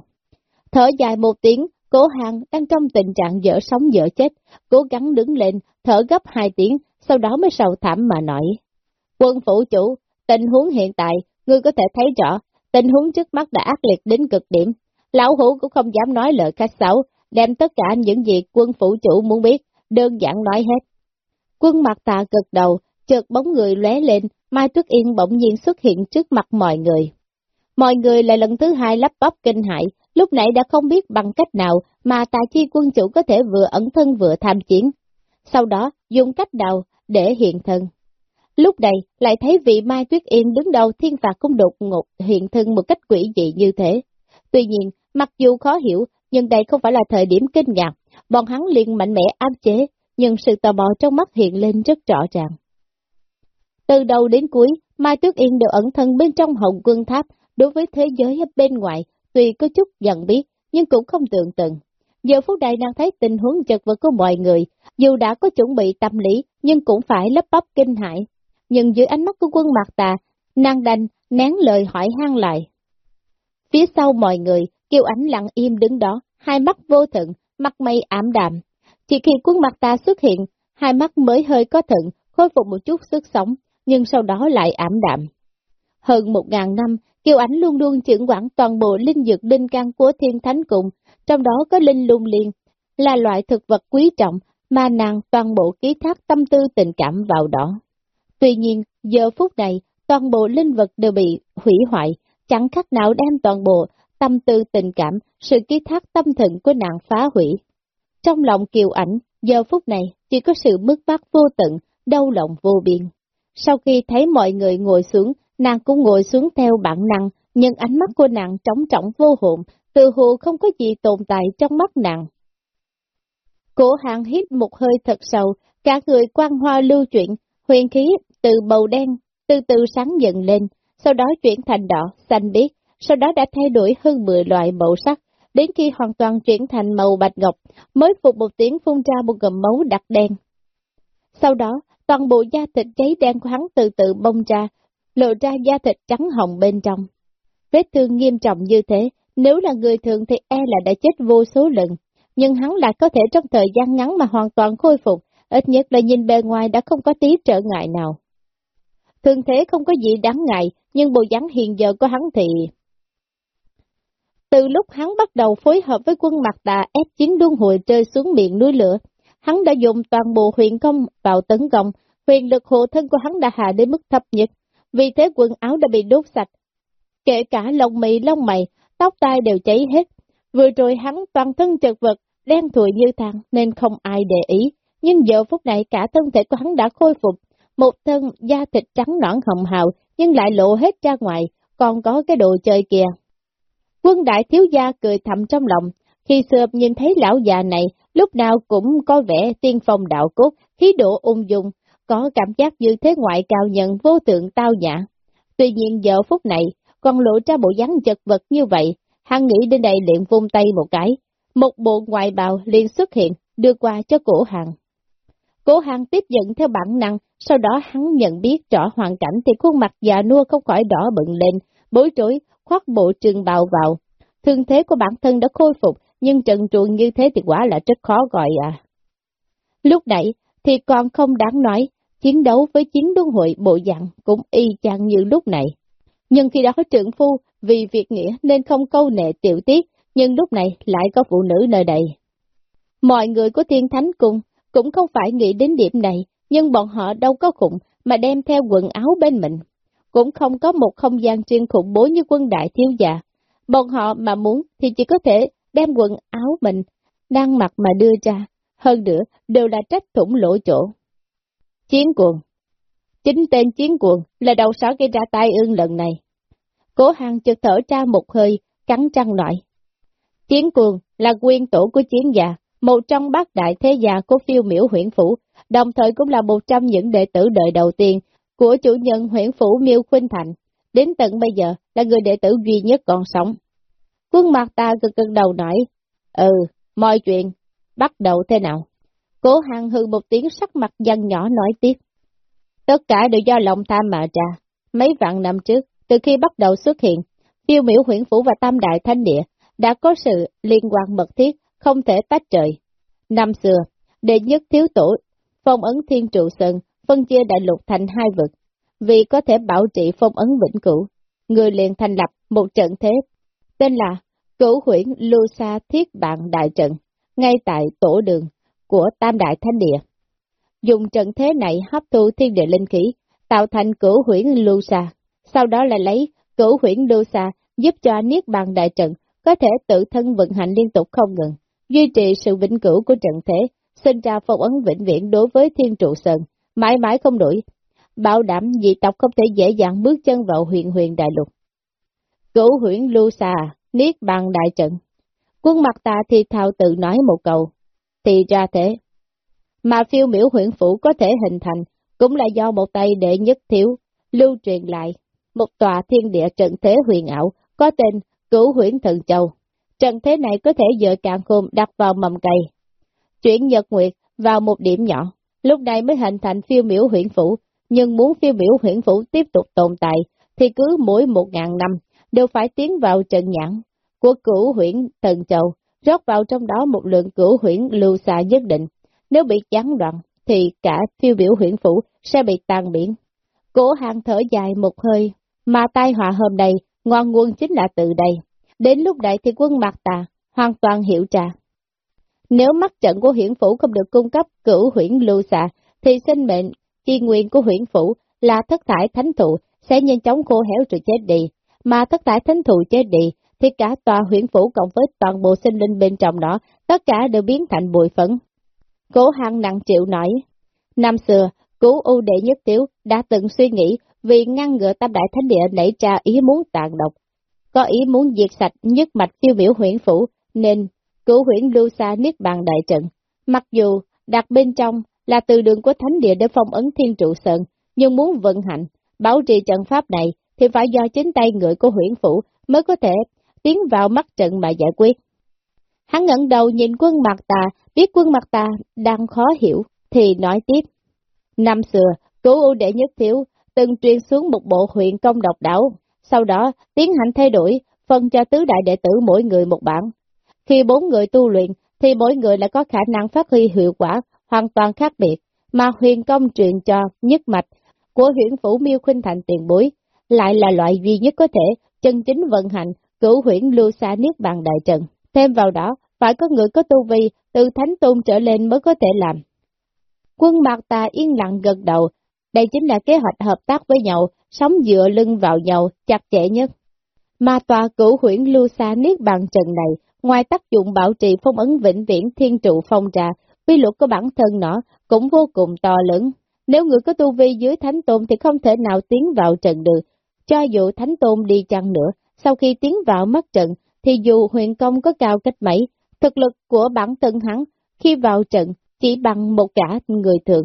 Thở dài một tiếng, cố hàng đang trong tình trạng dở sống dở chết, cố gắng đứng lên, thở gấp hai tiếng, sau đó mới sầu thảm mà nói. Quân phủ chủ, tình huống hiện tại, ngươi có thể thấy rõ, tình huống trước mắt đã ác liệt đến cực điểm. Lão hủ cũng không dám nói lời khách sáo, đem tất cả những gì quân phủ chủ muốn biết, đơn giản nói hết. Quân mặt tạ cực đầu, chợt bóng người lóe lên, Mai Tuyết Yên bỗng nhiên xuất hiện trước mặt mọi người. Mọi người lại lần thứ hai lắp bắp kinh hại, lúc nãy đã không biết bằng cách nào mà tà chi quân chủ có thể vừa ẩn thân vừa tham chiến. Sau đó, dùng cách nào để hiện thân. Lúc này, lại thấy vị Mai Tuyết Yên đứng đầu thiên phạt cung đột ngột hiện thân một cách quỷ dị như thế. Tuy nhiên, mặc dù khó hiểu, nhưng đây không phải là thời điểm kinh ngạc, bọn hắn liền mạnh mẽ áp chế, nhưng sự tò mò trong mắt hiện lên rất rõ ràng. Từ đầu đến cuối, Mai Tuyết Yên đều ẩn thân bên trong hồng quân tháp, đối với thế giới bên ngoài, tuy có chút giận biết, nhưng cũng không tưởng tượng. Giờ phút này đang thấy tình huống chật vật của mọi người, dù đã có chuẩn bị tâm lý, nhưng cũng phải lấp bắp kinh hãi. Nhưng dưới ánh mắt của quân mặt tà, nàng đành nén lời hỏi han lại. Phía sau mọi người, kêu ảnh lặng im đứng đó, hai mắt vô thận, mặt mây ảm đạm. Chỉ khi quân mặt ta xuất hiện, hai mắt mới hơi có thận, khôi phục một chút sức sống, nhưng sau đó lại ảm đạm. Hơn một ngàn năm, Kiều Ảnh luôn luôn trưởng quản toàn bộ linh dược linh căn của thiên thánh cùng, trong đó có linh lung liên, là loại thực vật quý trọng mà nàng toàn bộ ký thác tâm tư tình cảm vào đó. Tuy nhiên, giờ phút này, toàn bộ linh vật đều bị hủy hoại, chẳng khác nào đem toàn bộ tâm tư tình cảm, sự ký thác tâm thần của nàng phá hủy. Trong lòng kiều ảnh, giờ phút này chỉ có sự mất mát vô tận, đau lòng vô biên. Sau khi thấy mọi người ngồi xuống, nàng cũng ngồi xuống theo bản năng, nhưng ánh mắt của nàng trống trọng vô hồn, từ hồ không có gì tồn tại trong mắt nàng. Cổ hàng hít một hơi thật sâu, cả người quan hoa lưu chuyển, huyền khí từ màu đen, từ từ sáng dần lên, sau đó chuyển thành đỏ, xanh biếc, sau đó đã thay đổi hơn 10 loại màu sắc, đến khi hoàn toàn chuyển thành màu bạch ngọc, mới phục một tiếng phun ra một gầm máu đặc đen. Sau đó, toàn bộ da thịt cháy đen của hắn từ từ bông ra, lộ ra da thịt trắng hồng bên trong. Vết thương nghiêm trọng như thế, nếu là người thường thì e là đã chết vô số lần, nhưng hắn lại có thể trong thời gian ngắn mà hoàn toàn khôi phục, ít nhất là nhìn bề ngoài đã không có tí trở ngại nào. Thường thế không có gì đáng ngại, nhưng bộ dáng hiện giờ của hắn thì... Từ lúc hắn bắt đầu phối hợp với quân mặt tà ép chiến đuôn hồi rơi xuống miệng núi lửa, hắn đã dùng toàn bộ huyền công vào tấn công, huyền lực hộ thân của hắn đã hạ đến mức thấp nhất, vì thế quần áo đã bị đốt sạch. Kể cả lông mì lông mày, tóc tai đều cháy hết. Vừa rồi hắn toàn thân trật vật, đen thùi như than nên không ai để ý, nhưng giờ phút này cả thân thể của hắn đã khôi phục, một thân da thịt trắng nõn hồng hào nhưng lại lộ hết ra ngoài, còn có cái đồ chơi kìa. Quân đại thiếu gia cười thầm trong lòng, khi xưa nhìn thấy lão già này, lúc nào cũng có vẻ tiên phong đạo cốt, khí độ ung dung, có cảm giác như thế ngoại cao nhận vô tượng tao nhã. Tuy nhiên giờ phút này, còn lộ ra bộ dáng chật vật như vậy, hắn nghĩ đến đây liền vung tay một cái, một bộ ngoại bào liền xuất hiện, đưa qua cho cổ hàng. Cổ hàng tiếp nhận theo bản năng, sau đó hắn nhận biết rõ hoàn cảnh thì khuôn mặt già nua không khỏi đỏ bừng lên, bối rối, khoác bộ trường bào vào. Thương thế của bản thân đã khôi phục, nhưng trần truồng như thế thì quả là rất khó gọi à. Lúc nãy thì còn không đáng nói, chiến đấu với chiến đương hội bộ dạng cũng y chang như lúc này. Nhưng khi đó trưởng phu vì việc nghĩa nên không câu nệ tiểu tiết, nhưng lúc này lại có phụ nữ nơi đây. Mọi người của thiên thánh cung cũng không phải nghĩ đến điểm này, nhưng bọn họ đâu có khủng mà đem theo quần áo bên mình. Cũng không có một không gian chuyên khủng bố như quân đại thiếu già. Bọn họ mà muốn thì chỉ có thể đem quần áo mình đang mặc mà đưa ra. Hơn nữa, đều là trách thủng lỗ chỗ. Chiến cuồng Chính tên chiến cuồng là đầu sỏ gây ra tai ương lần này. Cố hàng chợt thở ra một hơi, cắn răng loại. Chiến cuồng là nguyên tổ của chiến già, một trong bát đại thế gia của phiêu miểu huyện phủ, đồng thời cũng là một trong những đệ tử đời đầu tiên của chủ nhân huyện phủ Miêu Khuynh Thành, đến tận bây giờ là người đệ tử duy nhất còn sống. Quân mặt ta cực cực đầu nói, ừ, mọi chuyện, bắt đầu thế nào? Cố hàng hư một tiếng sắc mặt dân nhỏ nói tiếp. Tất cả đều do lòng tham mà ra. Mấy vạn năm trước, từ khi bắt đầu xuất hiện, phiêu miểu huyện phủ và tam đại thanh địa đã có sự liên quan mật thiết, không thể tách trời. Năm xưa, đệ nhất thiếu tổ, phong ấn thiên trụ sơn, phân chia đại lục thành hai vực, vì có thể bảo trị phong ấn vĩnh cửu. Người liền thành lập một trận thế, tên là Cửu huyển Lưu Sa Thiết Bạn Đại Trận, ngay tại tổ đường của Tam Đại Thánh Địa. Dùng trận thế này hấp thu thiên địa linh khí, tạo thành cửu huyển Lưu Sa, sau đó lại lấy cửu huyển Lưu Sa giúp cho Niết Bàn Đại Trận có thể tự thân vận hành liên tục không ngừng, duy trì sự vĩnh cửu của trận thế, sinh ra phong ấn vĩnh viễn đối với thiên trụ sơn, mãi mãi không đổi, bảo đảm dị tộc không thể dễ dàng bước chân vào huyền huyền đại lục. Cửu huyển lưu xà, niết bàn đại trận. Quân mặt ta thì thao tự nói một câu, thì ra thế. Mà phiêu miểu huyện phủ có thể hình thành, cũng là do một tay đệ nhất thiếu, lưu truyền lại một tòa thiên địa trận thế huyền ảo, có tên Cửu Huyễn Thần Châu. Trận thế này có thể dựa càng khôn đặt vào mầm cây, chuyển nhật nguyệt vào một điểm nhỏ, lúc này mới hình thành phiêu miểu huyện phủ, nhưng muốn phiêu miểu huyện phủ tiếp tục tồn tại, thì cứ mỗi một ngàn năm đều phải tiến vào trận nhãn của cửu huyện Thần Châu, rót vào trong đó một lượng cửu huyện lưu xa nhất định. Nếu bị gián đoạn, thì cả phiêu biểu huyện phủ sẽ bị tàn biển. Cổ hàng thở dài một hơi, mà tai họa hôm nay, ngon nguồn chính là từ đây. Đến lúc này thì quân mặt tà, hoàn toàn hiểu trà. Nếu mắt trận của huyện phủ không được cung cấp cửu huyện lưu xạ, thì sinh mệnh, chi nguyên của huyện phủ là thất thải thánh thụ sẽ nhanh chóng khô héo rồi chết đi. Mà thất thải thánh thụ chết đi, thì cả tòa huyện phủ cộng với toàn bộ sinh linh bên trong đó, tất cả đều biến thành bụi phấn. Cố hăng nặng chịu nói, năm xưa, cứu ưu đệ nhất tiếu đã từng suy nghĩ vì ngăn ngừa tam đại thánh địa nảy ra ý muốn tàn độc, có ý muốn diệt sạch nhất mạch tiêu biểu huyện phủ, nên cửu huyện lưu xa niết bàn đại trận. Mặc dù đặt bên trong là từ đường của thánh địa để phong ấn thiên trụ sơn, nhưng muốn vận hành, bảo trì trận pháp này thì phải do chính tay người của huyện phủ mới có thể tiến vào mắt trận mà giải quyết. Hắn ngẩng đầu nhìn quân mặt tà, biết quân mặt tà đang khó hiểu, thì nói tiếp. Năm xưa, cố ưu đệ nhất thiếu, từng truyền xuống một bộ huyện công độc đảo, sau đó tiến hành thay đổi, phân cho tứ đại đệ tử mỗi người một bản. Khi bốn người tu luyện, thì mỗi người lại có khả năng phát huy hiệu quả hoàn toàn khác biệt, mà huyền công truyền cho nhất mạch của huyện phủ miêu khuynh thành tiền bối, lại là loại duy nhất có thể chân chính vận hành cửu huyễn lưu xa niết bàn đại trận. Thêm vào đó, phải có người có tu vi từ thánh tôn trở lên mới có thể làm. Quân mạc ta yên lặng gật đầu, đây chính là kế hoạch hợp tác với nhau, sống dựa lưng vào nhau chặt chẽ nhất. Mà tòa cửu huyễn lưu xa niết bàn trận này, ngoài tác dụng bảo trì phong ấn vĩnh viễn thiên trụ phong trà, quy luật của bản thân nó cũng vô cùng to lớn. Nếu người có tu vi dưới thánh tôn thì không thể nào tiến vào trận được, cho dù thánh tôn đi chăng nữa, sau khi tiến vào mắt trận, thì dù huyền công có cao cách mấy, thực lực của bản thân hắn khi vào trận chỉ bằng một cả người thường.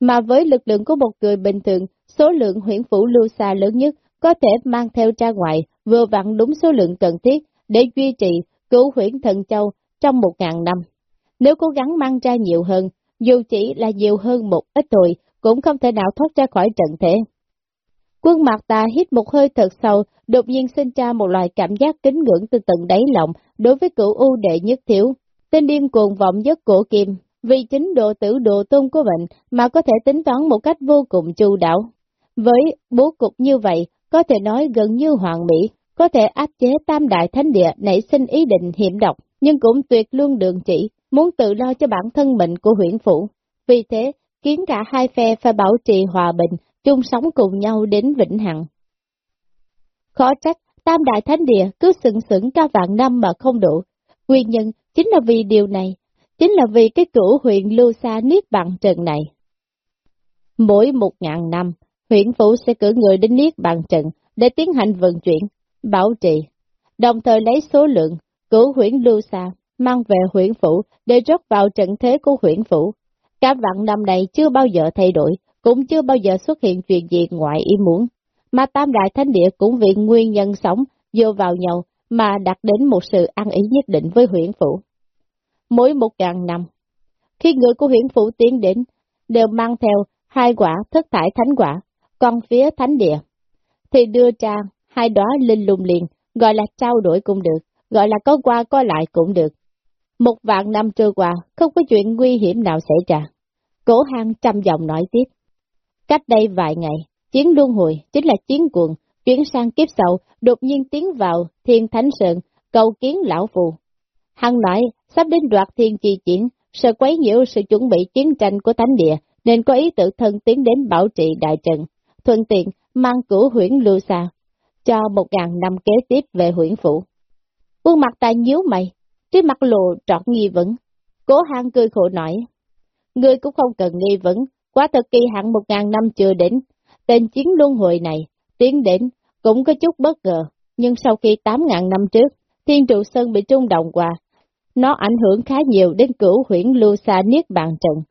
Mà với lực lượng của một người bình thường, số lượng huyện phủ lưu xa lớn nhất có thể mang theo ra ngoài vừa vặn đúng số lượng cần thiết để duy trì cứu huyển thần châu trong một ngàn năm. Nếu cố gắng mang ra nhiều hơn, dù chỉ là nhiều hơn một ít thôi, cũng không thể nào thoát ra khỏi trận thế. Quân mặt ta hít một hơi thật sâu, đột nhiên sinh ra một loại cảm giác kính ngưỡng từ tận đáy lòng đối với cửu u đệ nhất thiếu. Tên điên cuồng vọng nhất cổ kim, vì chính độ tử độ tôn của bệnh mà có thể tính toán một cách vô cùng chu đáo. Với bố cục như vậy, có thể nói gần như hoàn mỹ, có thể áp chế tam đại thánh địa nảy sinh ý định hiểm độc, nhưng cũng tuyệt luôn đường chỉ, muốn tự lo cho bản thân mình của huyện phủ. Vì thế, khiến cả hai phe phải bảo trì hòa bình, chung sống cùng nhau đến vĩnh hằng. Khó trách, tam đại thánh địa cứ sừng sững cả vạn năm mà không đủ. Nguyên nhân chính là vì điều này, chính là vì cái cửu huyện lưu xa niết bằng trần này. Mỗi một ngàn năm, huyện phủ sẽ cử người đến niết bằng trận để tiến hành vận chuyển, bảo trì, đồng thời lấy số lượng cửu huyện lưu xa mang về huyện phủ để rót vào trận thế của huyện phủ. Cả vạn năm này chưa bao giờ thay đổi, cũng chưa bao giờ xuất hiện chuyện gì ngoại ý muốn, mà Tam Đại Thánh Địa cũng vì nguyên nhân sống vô vào nhau mà đạt đến một sự ăn ý nhất định với huyện phủ. Mỗi một ngàn năm, khi người của huyện phủ tiến đến, đều mang theo hai quả thất thải thánh quả, còn phía thánh địa, thì đưa ra hai đóa linh lùng liền, gọi là trao đổi cũng được, gọi là có qua có lại cũng được. Một vạn năm trôi qua, không có chuyện nguy hiểm nào xảy ra. Cổ hang trăm giọng nói tiếp. Cách đây vài ngày, chiến luân hồi chính là chiến cuồng, chuyển sang kiếp sau, đột nhiên tiến vào thiên thánh sơn, cầu kiến lão phù. Hằng nói, sắp đến đoạt thiên chi chiến, sợ quấy nhiễu sự chuẩn bị chiến tranh của thánh địa, nên có ý tự thân tiến đến bảo trị đại trận, thuận tiện mang cửu huyễn lưu xa, cho một ngàn năm kế tiếp về huyện phủ. Quân mặt ta nhíu mày, trên mặt lộ trọt nghi vấn, cố hang cười khổ nói, ngươi cũng không cần nghi vấn, Quá thật kỳ hạn một ngàn năm chưa đến, tên chiến luân hồi này, tiến đến, cũng có chút bất ngờ, nhưng sau khi tám ngàn năm trước, Thiên Trụ Sơn bị trung động qua, nó ảnh hưởng khá nhiều đến cửu huyển lưu xa niết bàn trận.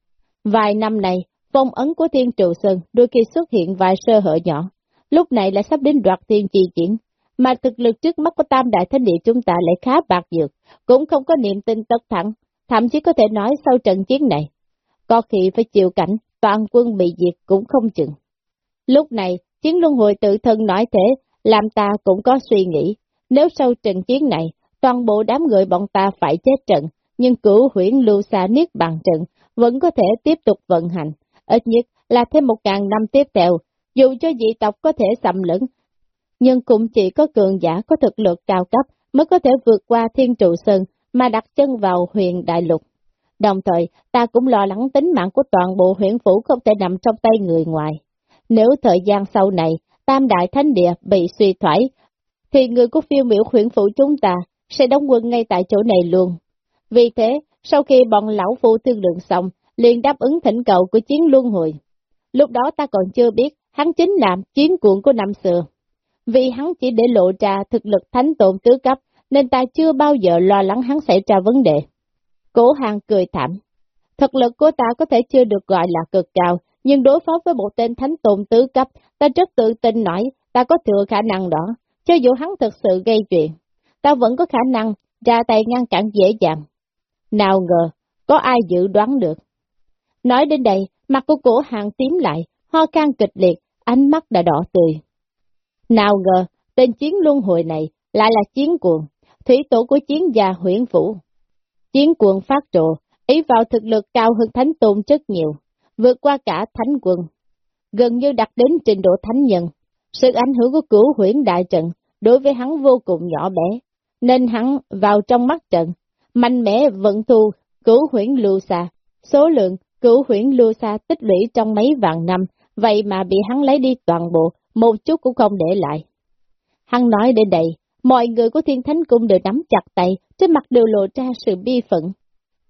Vài năm này, phong ấn của thiên trụ sơn đôi khi xuất hiện vài sơ hở nhỏ, lúc này lại sắp đến đoạt tiền trì chiến, mà thực lực trước mắt của tam đại thánh địa chúng ta lại khá bạc dược, cũng không có niềm tin tất thẳng, thậm chí có thể nói sau trận chiến này, có khi phải chịu cảnh toàn quân bị diệt cũng không chừng. Lúc này, chiến luân hồi tự thân nói thế, làm ta cũng có suy nghĩ, nếu sau trận chiến này, toàn bộ đám người bọn ta phải chết trận, nhưng cửu huyển lưu xa niết bằng trận vẫn có thể tiếp tục vận hành, ít nhất là thêm một ngàn năm tiếp theo, dù cho dị tộc có thể xâm lẫn, nhưng cũng chỉ có cường giả có thực lực cao cấp mới có thể vượt qua thiên trụ sơn mà đặt chân vào huyền đại lục. Đồng thời, ta cũng lo lắng tính mạng của toàn bộ huyện phủ không thể nằm trong tay người ngoài. Nếu thời gian sau này, tam đại thánh địa bị suy thoái, thì người của phiêu miểu huyện phủ chúng ta sẽ đóng quân ngay tại chỗ này luôn. Vì thế, sau khi bọn lão phu thương lượng xong, liền đáp ứng thỉnh cầu của chiến luân hồi. Lúc đó ta còn chưa biết, hắn chính là chiến cuộn của năm xưa. Vì hắn chỉ để lộ ra thực lực thánh tồn tứ cấp, nên ta chưa bao giờ lo lắng hắn xảy ra vấn đề. Cổ hàng cười thảm. Thực lực của ta có thể chưa được gọi là cực cao, nhưng đối phó với một tên thánh tồn tứ cấp, ta rất tự tin nói, ta có thừa khả năng đó, cho dù hắn thực sự gây chuyện. Ta vẫn có khả năng ra tay ngăn cản dễ dàng. Nào ngờ, có ai dự đoán được. Nói đến đây, mặt của cổ hàng tím lại, ho can kịch liệt, ánh mắt đã đỏ tươi. Nào ngờ, tên chiến luân hồi này lại là chiến cuồng, thủy tổ của chiến gia huyển vũ. Chiến cuồng phát trộ, ý vào thực lực cao hơn thánh tôn rất nhiều, vượt qua cả thánh quân, gần như đạt đến trình độ thánh nhân. Sự ảnh hưởng của cửu huyển đại trận đối với hắn vô cùng nhỏ bé, nên hắn vào trong mắt trận, mạnh mẽ vận thu cửu huyển lưu xa. Số lượng cửu huyển lưu xa tích lũy trong mấy vạn năm, vậy mà bị hắn lấy đi toàn bộ, một chút cũng không để lại. Hắn nói đến đây, mọi người của thiên thánh cung đều nắm chặt tay, trên mặt đều lộ ra sự bi phận.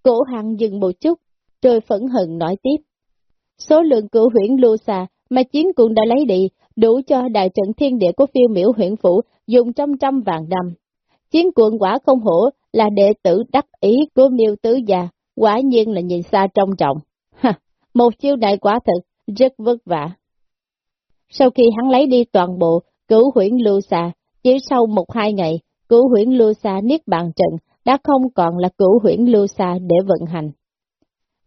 Cổ hằng dừng một chút, rồi phẫn hận nói tiếp. Số lượng cửu huyển lưu xa mà chiến cung đã lấy đi, đủ cho đại trận thiên địa của phiêu miểu huyện phủ dùng trăm trăm vàng năm. Chiến cuộn quả không hổ là đệ tử đắc ý của miêu tứ già, quả nhiên là nhìn xa trông trọng. Ha, một chiêu đại quả thực, rất vất vả. Sau khi hắn lấy đi toàn bộ, cửu huyển lưu xà, chỉ sau một hai ngày, cửu huyển lưu xà niết bàn trận, đã không còn là cửu huyển lưu xà để vận hành.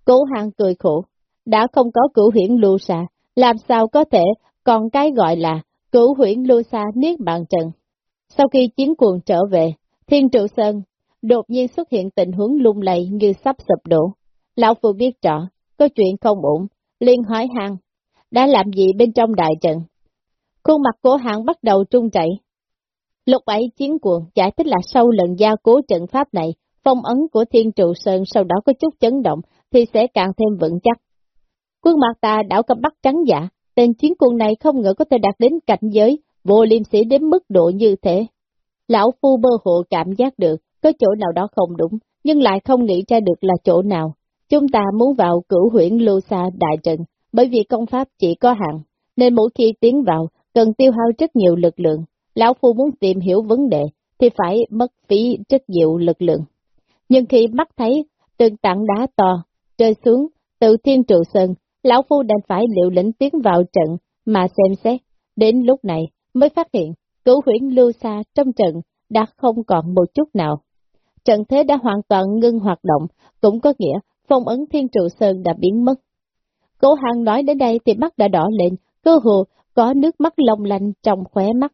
Cố hàng cười khổ, đã không có cửu huyển lưu xà, làm sao có thể còn cái gọi là cửu huyển lưu xà niết bàn trận. Sau khi chiến cuồng trở về, Thiên Trụ Sơn đột nhiên xuất hiện tình huống lung lay như sắp sụp đổ. Lão Phu biết rõ, có chuyện không ổn, liền hỏi hàng, đã làm gì bên trong đại trận? Khuôn mặt của hàng bắt đầu trung chảy. lục ấy chiến cuồng giải thích là sau lần gia cố trận pháp này, phong ấn của thiên trụ sơn sau đó có chút chấn động thì sẽ càng thêm vững chắc. Quân mặt ta đảo cầm bắt trắng giả, tên chiến cuồng này không ngờ có thể đạt đến cảnh giới, vô liêm sĩ đến mức độ như thế. Lão Phu bơ hộ cảm giác được, có chỗ nào đó không đúng, nhưng lại không nghĩ ra được là chỗ nào. Chúng ta muốn vào cửu huyển lưu xa đại trận, bởi vì công pháp chỉ có hạn, nên mỗi khi tiến vào, cần tiêu hao rất nhiều lực lượng. Lão Phu muốn tìm hiểu vấn đề, thì phải mất phí rất nhiều lực lượng. Nhưng khi mắt thấy từng tảng đá to, rơi xuống, từ thiên trụ sơn, Lão Phu đành phải liệu lĩnh tiến vào trận, mà xem xét. Đến lúc này, mới phát hiện, cửu huyển lưu xa trong trận đã không còn một chút nào. Trận thế đã hoàn toàn ngưng hoạt động, cũng có nghĩa phong ấn thiên trụ sơn đã biến mất. Cố hàng nói đến đây thì mắt đã đỏ lên, cơ hồ có nước mắt long lanh trong khóe mắt.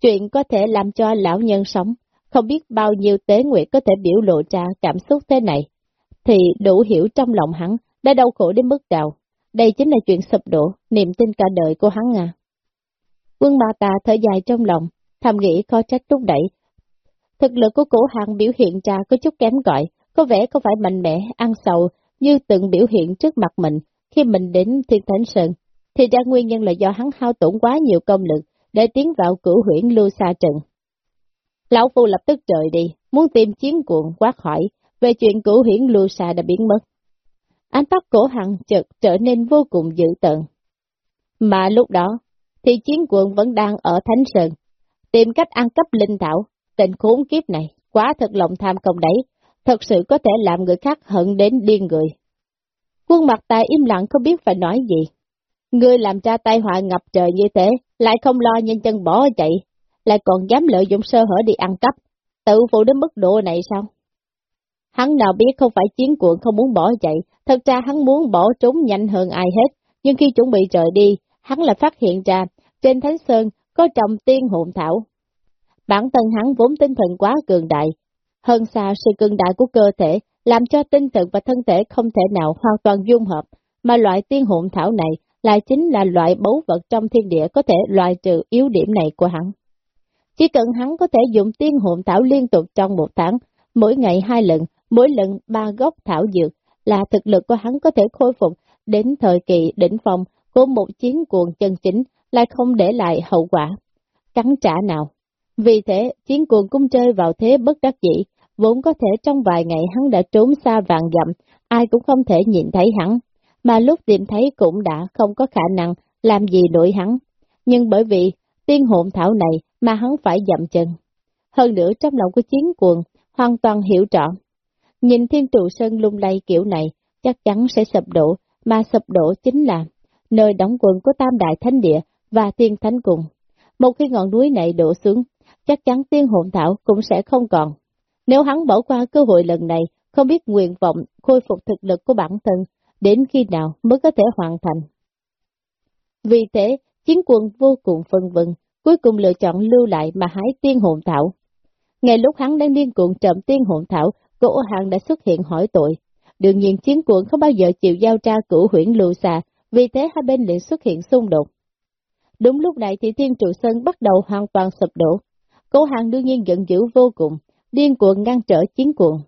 Chuyện có thể làm cho lão nhân sống, không biết bao nhiêu tế nguyện có thể biểu lộ ra cảm xúc thế này, thì đủ hiểu trong lòng hắn đã đau khổ đến mức nào. Đây chính là chuyện sụp đổ, niềm tin cả đời của hắn à. Quân bà ta thở dài trong lòng, thầm nghĩ có trách thúc đẩy. Thực lực của cổ hàng biểu hiện ra có chút kém gọi, có vẻ không phải mạnh mẽ, ăn sầu, như từng biểu hiện trước mặt mình khi mình đến Thiên Thánh Sơn, thì ra nguyên nhân là do hắn hao tổn quá nhiều công lực để tiến vào cửu huyển lưu xa trận. Lão Phu lập tức trời đi, muốn tìm chiến cuộn quát hỏi về chuyện cửu huyển lưu xa đã biến mất. Ánh tóc cổ hằng chợt trở nên vô cùng dữ tợn. Mà lúc đó, thì chiến cuộn vẫn đang ở Thánh Sơn, tìm cách ăn cắp linh thảo, tình khốn kiếp này, quá thật lòng tham công đấy, thật sự có thể làm người khác hận đến điên người. Quân mặt ta im lặng không biết phải nói gì. Ngươi làm ra tai họa ngập trời như thế, lại không lo nhanh chân bỏ chạy, lại còn dám lợi dụng sơ hở đi ăn cắp, tự phụ đến mức độ này sao? Hắn nào biết không phải chiến cuộn không muốn bỏ chạy, thật ra hắn muốn bỏ trốn nhanh hơn ai hết, nhưng khi chuẩn bị rời đi, hắn lại phát hiện ra, trên Thánh Sơn có trồng tiên hồn thảo. Bản thân hắn vốn tinh thần quá cường đại, hơn xa sự cường đại của cơ thể, làm cho tinh thần và thân thể không thể nào hoàn toàn dung hợp, mà loại tiên hồn thảo này lại chính là loại báu vật trong thiên địa có thể loại trừ yếu điểm này của hắn. Chỉ cần hắn có thể dùng tiên hồn thảo liên tục trong một tháng, mỗi ngày hai lần, mỗi lần ba gốc thảo dược, là thực lực của hắn có thể khôi phục đến thời kỳ đỉnh phong của một chiến cuồng chân chính, lại không để lại hậu quả. Cắn trả nào. Vì thế, chiến cuồng cũng chơi vào thế bất đắc dĩ, vốn có thể trong vài ngày hắn đã trốn xa vàng dặm, ai cũng không thể nhìn thấy hắn, mà lúc tìm thấy cũng đã không có khả năng làm gì nổi hắn. Nhưng bởi vì tiên hồn thảo này mà hắn phải dậm chân. Hơn nữa trong lòng của chiến cuồng, hoàn toàn hiểu rõ. Nhìn thiên trụ sơn lung lay kiểu này, chắc chắn sẽ sập đổ, mà sập đổ chính là nơi đóng quân của Tam Đại Thánh Địa và Tiên Thánh Cùng. Một khi ngọn núi này đổ xuống, chắc chắn tiên hồn thảo cũng sẽ không còn. Nếu hắn bỏ qua cơ hội lần này, không biết nguyện vọng khôi phục thực lực của bản thân, đến khi nào mới có thể hoàn thành. Vì thế, chiến quân vô cùng phân vân, cuối cùng lựa chọn lưu lại mà hái tiên hồn thảo. Ngay lúc hắn đang điên cuộn trộm tiên hồn thảo, cổ hàng đã xuất hiện hỏi tội. Đương nhiên chiến quân không bao giờ chịu giao tra cửu huyển lưu xà, vì thế hai bên liền xuất hiện xung đột. Đúng lúc này thì thiên trụ sơn bắt đầu hoàn toàn sụp đổ. Cổ hàng đương nhiên giận dữ vô cùng, điên cuồng ngăn trở chiến cuồng.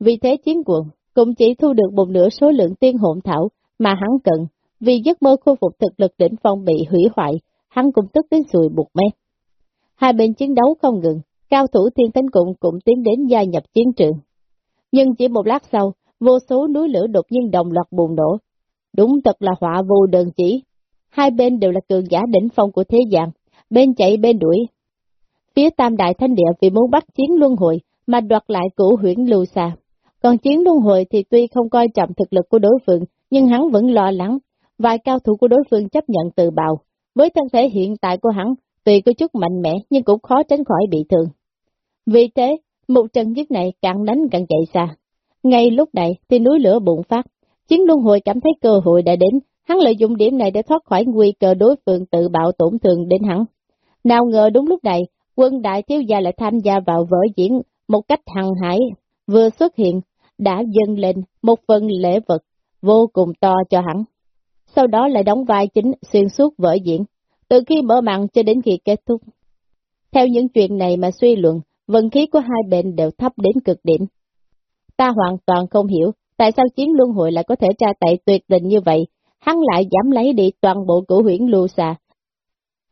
Vì thế chiến cuồng cũng chỉ thu được một nửa số lượng tiên hồn thảo mà hắn cần, vì giấc mơ khôi phục thực lực đỉnh phong bị hủy hoại, hắn cũng tức đến sùi buộc mép. Hai bên chiến đấu không ngừng, cao thủ thiên thánh cụng cũng tiến đến gia nhập chiến trường. Nhưng chỉ một lát sau, vô số núi lửa đột nhiên đồng loạt bùng nổ. Đúng thật là họa vô đơn chỉ. Hai bên đều là cường giả đỉnh phong của thế gian, bên chạy bên đuổi, Phía Tam Đại Thánh Địa vì muốn bắt chiến luân hội mà đoạt lại cửu huyển lưu xa. Còn chiến luân hội thì tuy không coi trọng thực lực của đối phương, nhưng hắn vẫn lo lắng. Vài cao thủ của đối phương chấp nhận từ bào. Với thân thể hiện tại của hắn, tuy có chút mạnh mẽ nhưng cũng khó tránh khỏi bị thương. Vì thế, một trận giết này càng đánh càng chạy xa. Ngay lúc này thì núi lửa bùng phát, chiến luân hồi cảm thấy cơ hội đã đến, hắn lợi dụng điểm này để thoát khỏi nguy cơ đối phương tự bạo tổn thương đến hắn. Nào ngờ đúng lúc này, quân đại thiếu gia lại tham gia vào vở diễn một cách hằng hải, vừa xuất hiện, đã dâng lên một phần lễ vật vô cùng to cho hắn. Sau đó lại đóng vai chính xuyên suốt vở diễn, từ khi mở màn cho đến khi kết thúc. Theo những chuyện này mà suy luận, vận khí của hai bên đều thấp đến cực điểm. Ta hoàn toàn không hiểu tại sao chiến luân hội lại có thể tra tay tuyệt tình như vậy, hắn lại dám lấy đi toàn bộ cửu huyển lưu xà.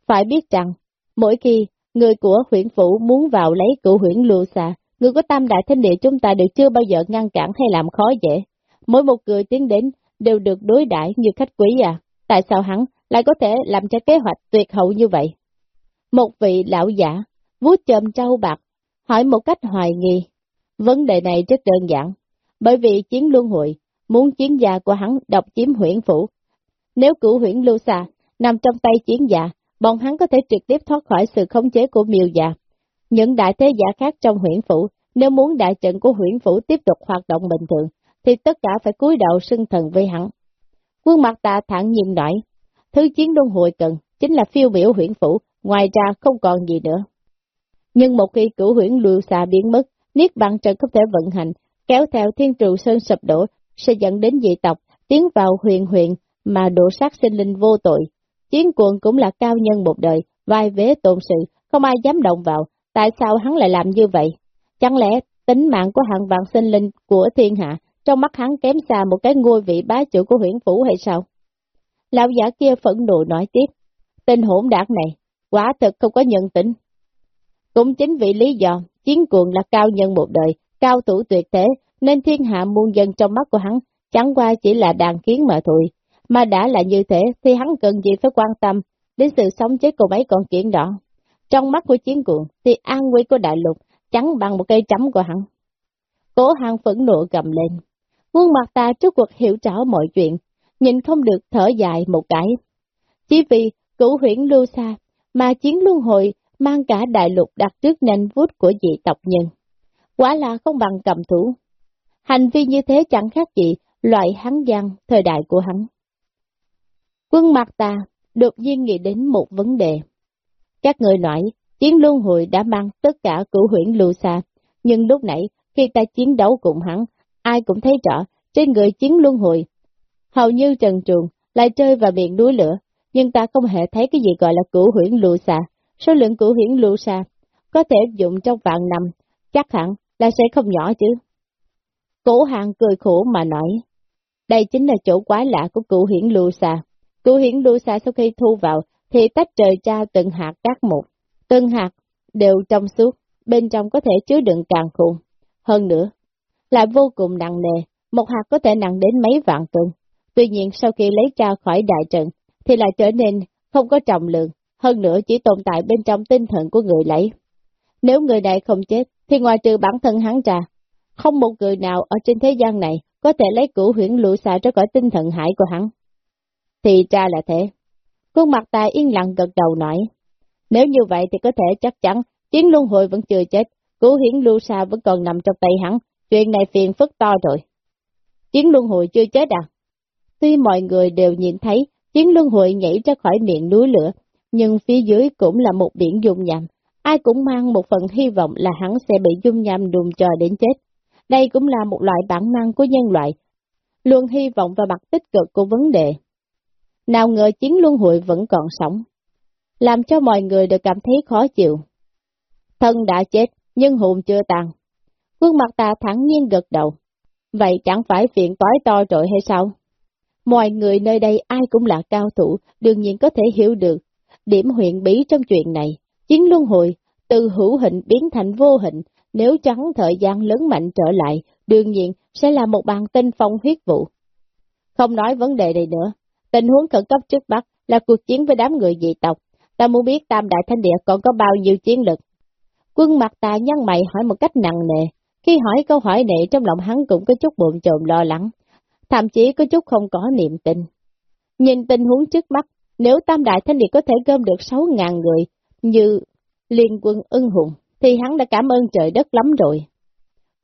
Phải biết rằng, mỗi khi Người của huyện phủ muốn vào lấy cựu huyện lưu xà, người của tam đại thánh địa chúng ta đều chưa bao giờ ngăn cản hay làm khó dễ. Mỗi một người tiến đến đều được đối đãi như khách quý à, tại sao hắn lại có thể làm cho kế hoạch tuyệt hậu như vậy? Một vị lão giả, vuốt chồm trâu bạc, hỏi một cách hoài nghi. Vấn đề này rất đơn giản, bởi vì chiến luân hội, muốn chiến gia của hắn độc chiếm huyện phủ. Nếu cửu huyện lưu xà nằm trong tay chiến gia, bọn hắn có thể trực tiếp thoát khỏi sự khống chế của miêu già. Những đại thế giả khác trong huyện phủ, nếu muốn đại trận của huyện phủ tiếp tục hoạt động bình thường, thì tất cả phải cúi đầu xưng thần với hắn. Quân mặt ta thẳng nhiên nói, thứ chiến đông hội cần, chính là phiêu biểu huyện phủ, ngoài ra không còn gì nữa. Nhưng một khi cửu huyện lưu xà biến mất, niết bàn trận không thể vận hành, kéo theo thiên trụ sơn sập đổ, sẽ dẫn đến dị tộc, tiến vào huyền huyện mà đổ sát sinh linh vô tội, Chiến quận cũng là cao nhân một đời, vai vế tôn sự, không ai dám động vào, tại sao hắn lại làm như vậy? Chẳng lẽ tính mạng của hàng vạn sinh linh của thiên hạ, trong mắt hắn kém xa một cái ngôi vị bá chủ của huyện phủ hay sao? Lão giả kia phẫn nộ nói tiếp, tên hỗn đảng này, quả thực không có nhân tính. Cũng chính vì lý do, chiến cuồng là cao nhân một đời, cao thủ tuyệt thế, nên thiên hạ muôn dân trong mắt của hắn chẳng qua chỉ là đàn kiến mà thôi, mà đã là như thế thì hắn cần gì phải quan tâm đến sự sống chết của mấy con kiến đó. Trong mắt của chiến cuộn thì an nguy của đại lục chẳng bằng một cây chấm của hắn. Cố hàng phẫn nộ gầm lên. Quân mặt ta trước cuộc hiểu rõ mọi chuyện, nhìn không được thở dài một cái. Chỉ vì cửu huyển lưu xa, mà chiến luân hội mang cả đại lục đặt trước nền vút của dị tộc nhân. Quả là không bằng cầm thủ. Hành vi như thế chẳng khác gì loại hắn giang thời đại của hắn. Quân mặt ta đột nhiên nghĩ đến một vấn đề. Các người nói, chiến luân hội đã mang tất cả cửu huyển lưu xa, nhưng lúc nãy khi ta chiến đấu cùng hắn, ai cũng thấy rõ, trên người chiến luân hồi. Hầu như trần trường, lại rơi vào miệng núi lửa, nhưng ta không hề thấy cái gì gọi là cửu huyển lưu xa. Số lượng cửu huyển lưu xa có thể dùng trong vạn năm, chắc hẳn là sẽ không nhỏ chứ. Cổ hàng cười khổ mà nói, đây chính là chỗ quái lạ của cửu huyển lưu xa. Cửu hiển đua xa sau khi thu vào, thì tách trời trao từng hạt các một. Từng hạt đều trong suốt, bên trong có thể chứa đựng càng khôn. Hơn nữa, lại vô cùng nặng nề, một hạt có thể nặng đến mấy vạn cân. Tuy nhiên sau khi lấy ra khỏi đại trận, thì lại trở nên không có trọng lượng, hơn nữa chỉ tồn tại bên trong tinh thần của người lấy. Nếu người này không chết, thì ngoài trừ bản thân hắn ra, không một người nào ở trên thế gian này có thể lấy cửu huyển lũ xạ ra khỏi tinh thần hải của hắn. Thì ra là thế. Khuôn mặt ta yên lặng gật đầu nói. Nếu như vậy thì có thể chắc chắn chiến luân hội vẫn chưa chết, cửu hiển lưu sa vẫn còn nằm trong tay hắn, chuyện này phiền phức to rồi. Chiến luân hội chưa chết à? Tuy mọi người đều nhìn thấy chiến luân hội nhảy ra khỏi miệng núi lửa, nhưng phía dưới cũng là một biển dung nhằm. Ai cũng mang một phần hy vọng là hắn sẽ bị dung nhằm đùm chờ đến chết. Đây cũng là một loại bản năng của nhân loại, luôn hy vọng vào mặt tích cực của vấn đề. Nào ngờ chiến luân hội vẫn còn sống, làm cho mọi người đều cảm thấy khó chịu. Thân đã chết, nhưng hồn chưa tàn. Quân mặt ta thẳng nhiên gật đầu. Vậy chẳng phải phiền toái to trội hay sao? Mọi người nơi đây ai cũng là cao thủ, đương nhiên có thể hiểu được. Điểm huyện bí trong chuyện này, chiến luân hội, từ hữu hình biến thành vô hình, nếu trắng thời gian lớn mạnh trở lại, đương nhiên sẽ là một bàn tinh phong huyết vụ. Không nói vấn đề này nữa, tình huống khẩn cấp trước mắt là cuộc chiến với đám người dị tộc. Ta muốn biết Tam Đại Thanh Địa còn có bao nhiêu chiến lực. Quân mặt ta nhăn mày hỏi một cách nặng nề. Khi hỏi câu hỏi này trong lòng hắn cũng có chút bộn trộm lo lắng, thậm chí có chút không có niềm tin. Nhìn tình huống trước mắt, nếu Tam Đại Thanh Địa có thể gom được 6.000 người, như liên quân ưng hùng, thì hắn đã cảm ơn trời đất lắm rồi.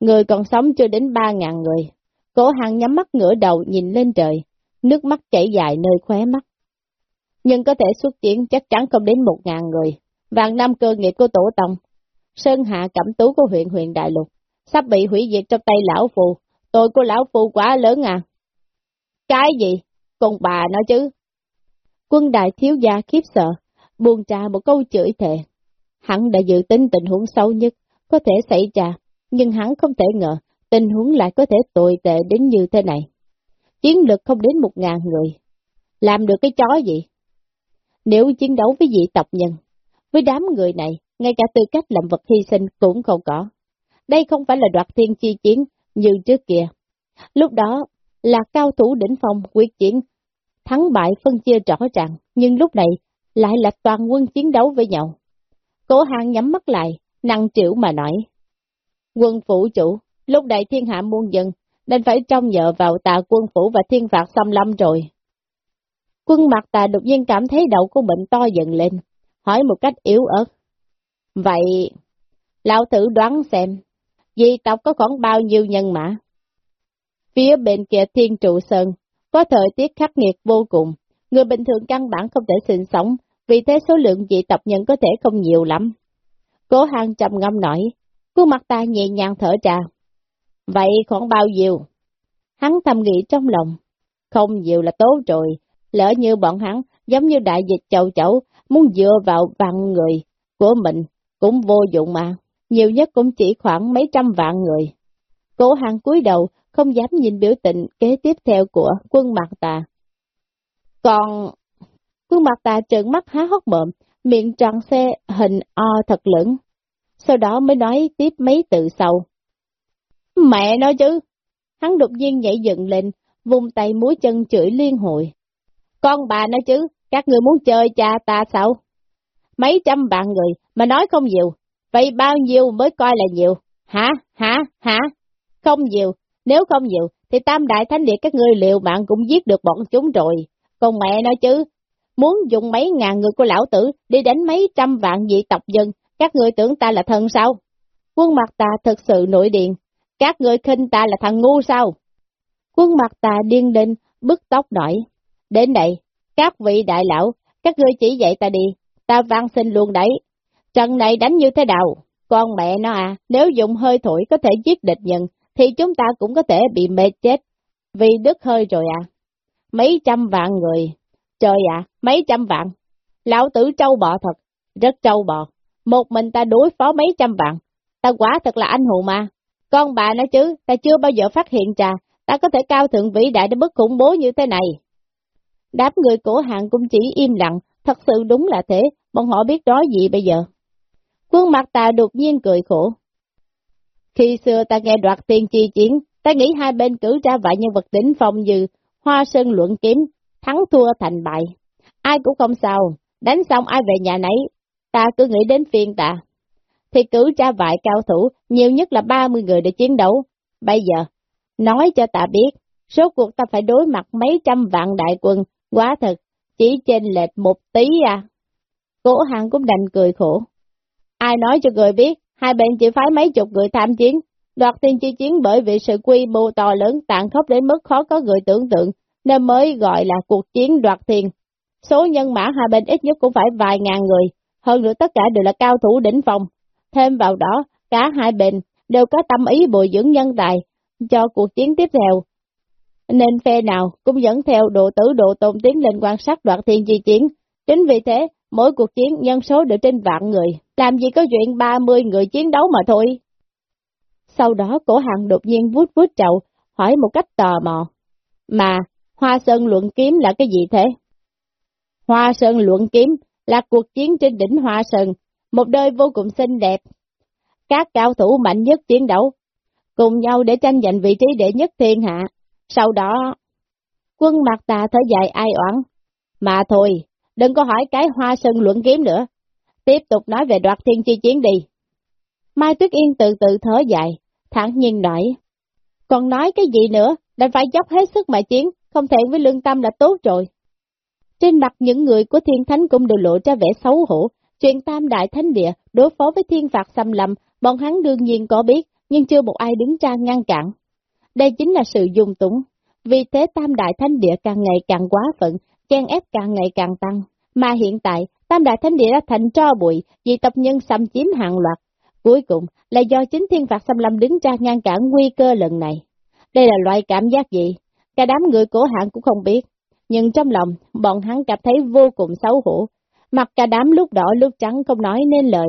Người còn sống chưa đến 3.000 người. Cổ hàng nhắm mắt ngửa đầu nhìn lên trời, nước mắt chảy dài nơi khóe mắt. Nhưng có thể xuất chiến chắc chắn không đến một ngàn người. Vàng năm cơ nghiệp của Tổ Tông, Sơn Hạ Cẩm Tú của huyện huyện Đại Lục, sắp bị hủy diệt trong tay lão phù. Tội của lão phù quá lớn à. Cái gì? Con bà nói chứ. Quân đại thiếu gia khiếp sợ, buồn trà một câu chửi thề. Hắn đã dự tính tình huống xấu nhất, có thể xảy ra, nhưng hắn không thể ngờ, tình huống lại có thể tồi tệ đến như thế này. Chiến lực không đến một ngàn người. Làm được cái chó gì? Nếu chiến đấu với dị tộc nhân, với đám người này, ngay cả tư cách làm vật hy sinh cũng không có. Đây không phải là đoạt thiên chi chiến như trước kia. Lúc đó là cao thủ đỉnh phong quyết chiến, thắng bại phân chia rõ ràng, nhưng lúc này lại là toàn quân chiến đấu với nhau. Cổ hàng nhắm mắt lại, năng triệu mà nói. Quân phủ chủ, lúc đại thiên hạ muôn dân, nên phải trông nhờ vào tà quân phủ và thiên phạt xâm lâm rồi. Quân mặt tà đột nhiên cảm thấy đầu của bệnh to dần lên, hỏi một cách yếu ớt. Vậy, lão thử đoán xem, di tộc có khoảng bao nhiêu nhân mã? Phía bên kia thiên trụ sơn, có thời tiết khắc nghiệt vô cùng, người bình thường căn bản không thể sinh sống, vì thế số lượng dị tộc nhân có thể không nhiều lắm. Cố hàng trầm ngâm nổi, khuôn mặt ta nhẹ nhàng thở ra. Vậy khoảng bao nhiêu? Hắn thầm nghĩ trong lòng, không nhiều là tốt rồi, lỡ như bọn hắn giống như đại dịch chậu chậu, muốn dựa vào vạn người của mình cũng vô dụng mà, nhiều nhất cũng chỉ khoảng mấy trăm vạn người. Cố hàng cúi đầu, không dám nhìn biểu tình kế tiếp theo của quân mặt tà. Còn quân mặt tà trợn mắt há hốc mộm, miệng tròn xe hình o thật lửng. Sau đó mới nói tiếp mấy từ sau. Mẹ nói chứ! Hắn đột nhiên nhảy dựng lên, vùng tay múa chân chửi liên hồi. Con bà nói chứ, các người muốn chơi cha ta sao? Mấy trăm bạn người mà nói không nhiều, vậy bao nhiêu mới coi là nhiều? Hả? Hả? Hả? Không nhiều, nếu không nhiều thì tam đại thánh địa các ngươi liệu mạng cũng giết được bọn chúng rồi. Còn mẹ nói chứ, muốn dùng mấy ngàn người của lão tử đi đánh mấy trăm vạn dị tộc dân, các ngươi tưởng ta là thần sao? Quân mặt ta thật sự nổi điện, các người khinh ta là thằng ngu sao? Quân mặt ta điên đinh, bức tóc nổi. Đến đây, các vị đại lão, các ngươi chỉ dạy ta đi, ta van xin luôn đấy. Trận này đánh như thế nào? Con mẹ nó à, nếu dùng hơi thổi có thể giết địch nhân, thì chúng ta cũng có thể bị mệt chết, vì đứt hơi rồi à. Mấy trăm vạn người, trời ạ, mấy trăm vạn, lão tử trâu bò thật, rất trâu bò, một mình ta đối phó mấy trăm vạn, ta quả thật là anh hùng mà. Con bà nói chứ, ta chưa bao giờ phát hiện trà ta có thể cao thượng vĩ đại đến mức khủng bố như thế này. Đám người cổ hạng cũng chỉ im lặng, thật sự đúng là thế, bọn họ biết đó gì bây giờ. Quân mặt ta đột nhiên cười khổ. Khi xưa ta nghe đoạt tiền chi chiến, ta nghĩ hai bên cử ra vài nhân vật đỉnh phong như Hoa Sơn luận kiếm, thắng thua thành bại. Ai cũng không sao, đánh xong ai về nhà nấy, ta cứ nghĩ đến phiên ta. Thì cử ra vài cao thủ, nhiều nhất là 30 người để chiến đấu. Bây giờ, nói cho ta biết, số cuộc ta phải đối mặt mấy trăm vạn đại quân, quá thật, chỉ trên lệch một tí à. Cổ hàng cũng đành cười khổ. Ai nói cho người biết, hai bên chỉ phái mấy chục người tham chiến, đoạt tiền chi chiến bởi vì sự quy mô to lớn tàn khốc đến mức khó có người tưởng tượng, nên mới gọi là cuộc chiến đoạt tiền. Số nhân mã hai bên ít nhất cũng phải vài ngàn người, hơn nữa tất cả đều là cao thủ đỉnh phòng. Thêm vào đó, cả hai bên đều có tâm ý bồi dưỡng nhân tài cho cuộc chiến tiếp theo. Nên phe nào cũng dẫn theo độ tử độ tôn tiến lên quan sát đoạt thiên di chiến. Chính vì thế, mỗi cuộc chiến nhân số đều trên vạn người, làm gì có chuyện 30 người chiến đấu mà thôi. Sau đó cổ hàng đột nhiên vút vút chậu, hỏi một cách tò mò. Mà, Hoa Sơn luận kiếm là cái gì thế? Hoa Sơn luận kiếm là cuộc chiến trên đỉnh Hoa Sơn, một đời vô cùng xinh đẹp. Các cao thủ mạnh nhất chiến đấu, cùng nhau để tranh giành vị trí đệ nhất thiên hạ. Sau đó, quân mặt tà thở dài ai oán. Mà thôi, đừng có hỏi cái Hoa Sơn luận kiếm nữa. Tiếp tục nói về đoạt thiên chi chiến đi. Mai Tuyết Yên từ từ thở dài, thẳng nhiên nói. Còn nói cái gì nữa, đành phải dốc hết sức mà chiến, không thể với lương tâm là tốt rồi. Trên mặt những người của thiên thánh cũng đều lộ ra vẻ xấu hổ, chuyện tam đại thánh địa đối phó với thiên phạt xâm lầm, bọn hắn đương nhiên có biết, nhưng chưa một ai đứng ra ngăn cản. Đây chính là sự dung túng, vì thế tam đại thánh địa càng ngày càng quá phận, chen ép càng ngày càng tăng, mà hiện tại tam đại thánh địa đã thành tro bụi vì tập nhân xâm chiếm hàng loạt. Cuối cùng là do chính thiên phạt xâm lâm đứng ra ngăn cản nguy cơ lần này. Đây là loại cảm giác gì? Cả đám người cổ hạng cũng không biết, nhưng trong lòng bọn hắn cảm thấy vô cùng xấu hổ, mặt cả đám lúc đỏ lúc trắng không nói nên lời.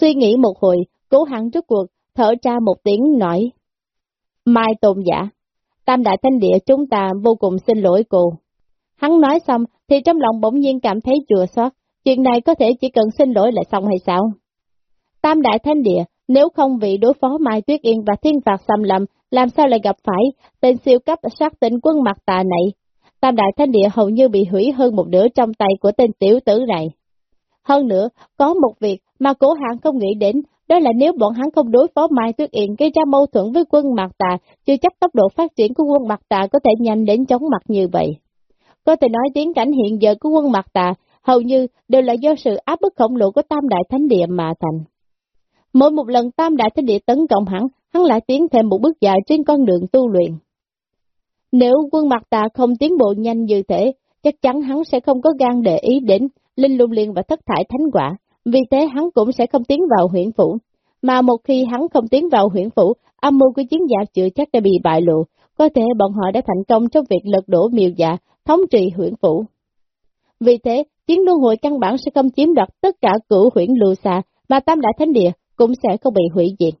Suy nghĩ một hồi, cố hắn trước cuộc, thở ra một tiếng nói. Mai tôn giả, tam đại thanh địa chúng ta vô cùng xin lỗi cô. Hắn nói xong thì trong lòng bỗng nhiên cảm thấy chùa xót, chuyện này có thể chỉ cần xin lỗi là xong hay sao? Tam đại thanh địa, nếu không vì đối phó Mai Tuyết Yên và thiên phạt xâm lầm, làm sao lại gặp phải tên siêu cấp sát tỉnh quân mặt tà này? Tam đại thanh địa hầu như bị hủy hơn một nửa trong tay của tên tiểu tử này. Hơn nữa, có một việc mà cổ hạng không nghĩ đến, đó là nếu bọn hắn không đối phó Mai Tuyết Yên gây ra mâu thuẫn với quân Mạc tà, chưa chắc tốc độ phát triển của quân Mạc tà có thể nhanh đến chóng mặt như vậy. Có thể nói tiến cảnh hiện giờ của quân Mạc tà hầu như đều là do sự áp bức khổng lồ của Tam Đại Thánh Địa mà thành. Mỗi một lần Tam Đại Thánh Địa tấn công hắn, hắn lại tiến thêm một bước dài trên con đường tu luyện. Nếu quân mặt tà không tiến bộ nhanh như thế, chắc chắn hắn sẽ không có gan để ý đến linh lung liên và thất thải thánh quả, vì thế hắn cũng sẽ không tiến vào huyện phủ. Mà một khi hắn không tiến vào huyện phủ, âm mưu của chiến giả chưa chắc đã bị bại lộ, có thể bọn họ đã thành công trong việc lật đổ miêu dạ, thống trị huyện phủ. Vì thế, chiến luân hội căn bản sẽ không chiếm đoạt tất cả cửu huyện lưu xà, mà tam đại thánh địa cũng sẽ không bị hủy diệt.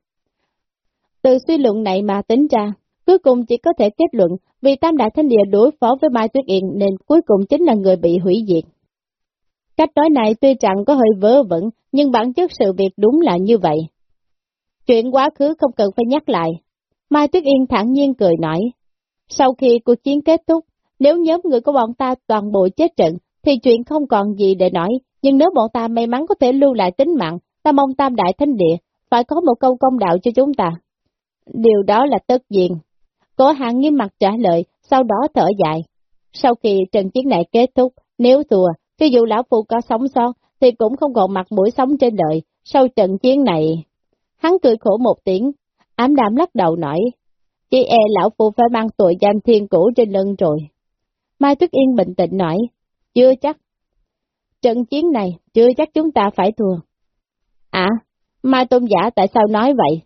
Từ suy luận này mà tính ra, cuối cùng chỉ có thể kết luận vì tam đại thánh địa đối phó với Mai Tuyết Yên nên cuối cùng chính là người bị hủy diệt. Cách nói này tuy chẳng có hơi vớ vẩn, nhưng bản chất sự việc đúng là như vậy. Chuyện quá khứ không cần phải nhắc lại. Mai Tuyết Yên thẳng nhiên cười nói. Sau khi cuộc chiến kết thúc, nếu nhóm người của bọn ta toàn bộ chết trận, thì chuyện không còn gì để nói, nhưng nếu bọn ta may mắn có thể lưu lại tính mạng, ta mong tam đại thánh địa, phải có một câu công đạo cho chúng ta. Điều đó là tất nhiên. Cổ hàng nghiêm mặt trả lời, sau đó thở dài. Sau khi trận chiến này kết thúc, nếu thua, cho dù lão phu có sống sót, thì cũng không còn mặt mũi sống trên đời. Sau trận chiến này, hắn cười khổ một tiếng, ám đạm lắc đầu nói, chỉ e lão phu phải mang tội danh thiên cũ trên lưng rồi. Mai Tuyết Yên bình tĩnh nói, chưa chắc. Trận chiến này, chưa chắc chúng ta phải thua. À, Mai Tôn Giả tại sao nói vậy?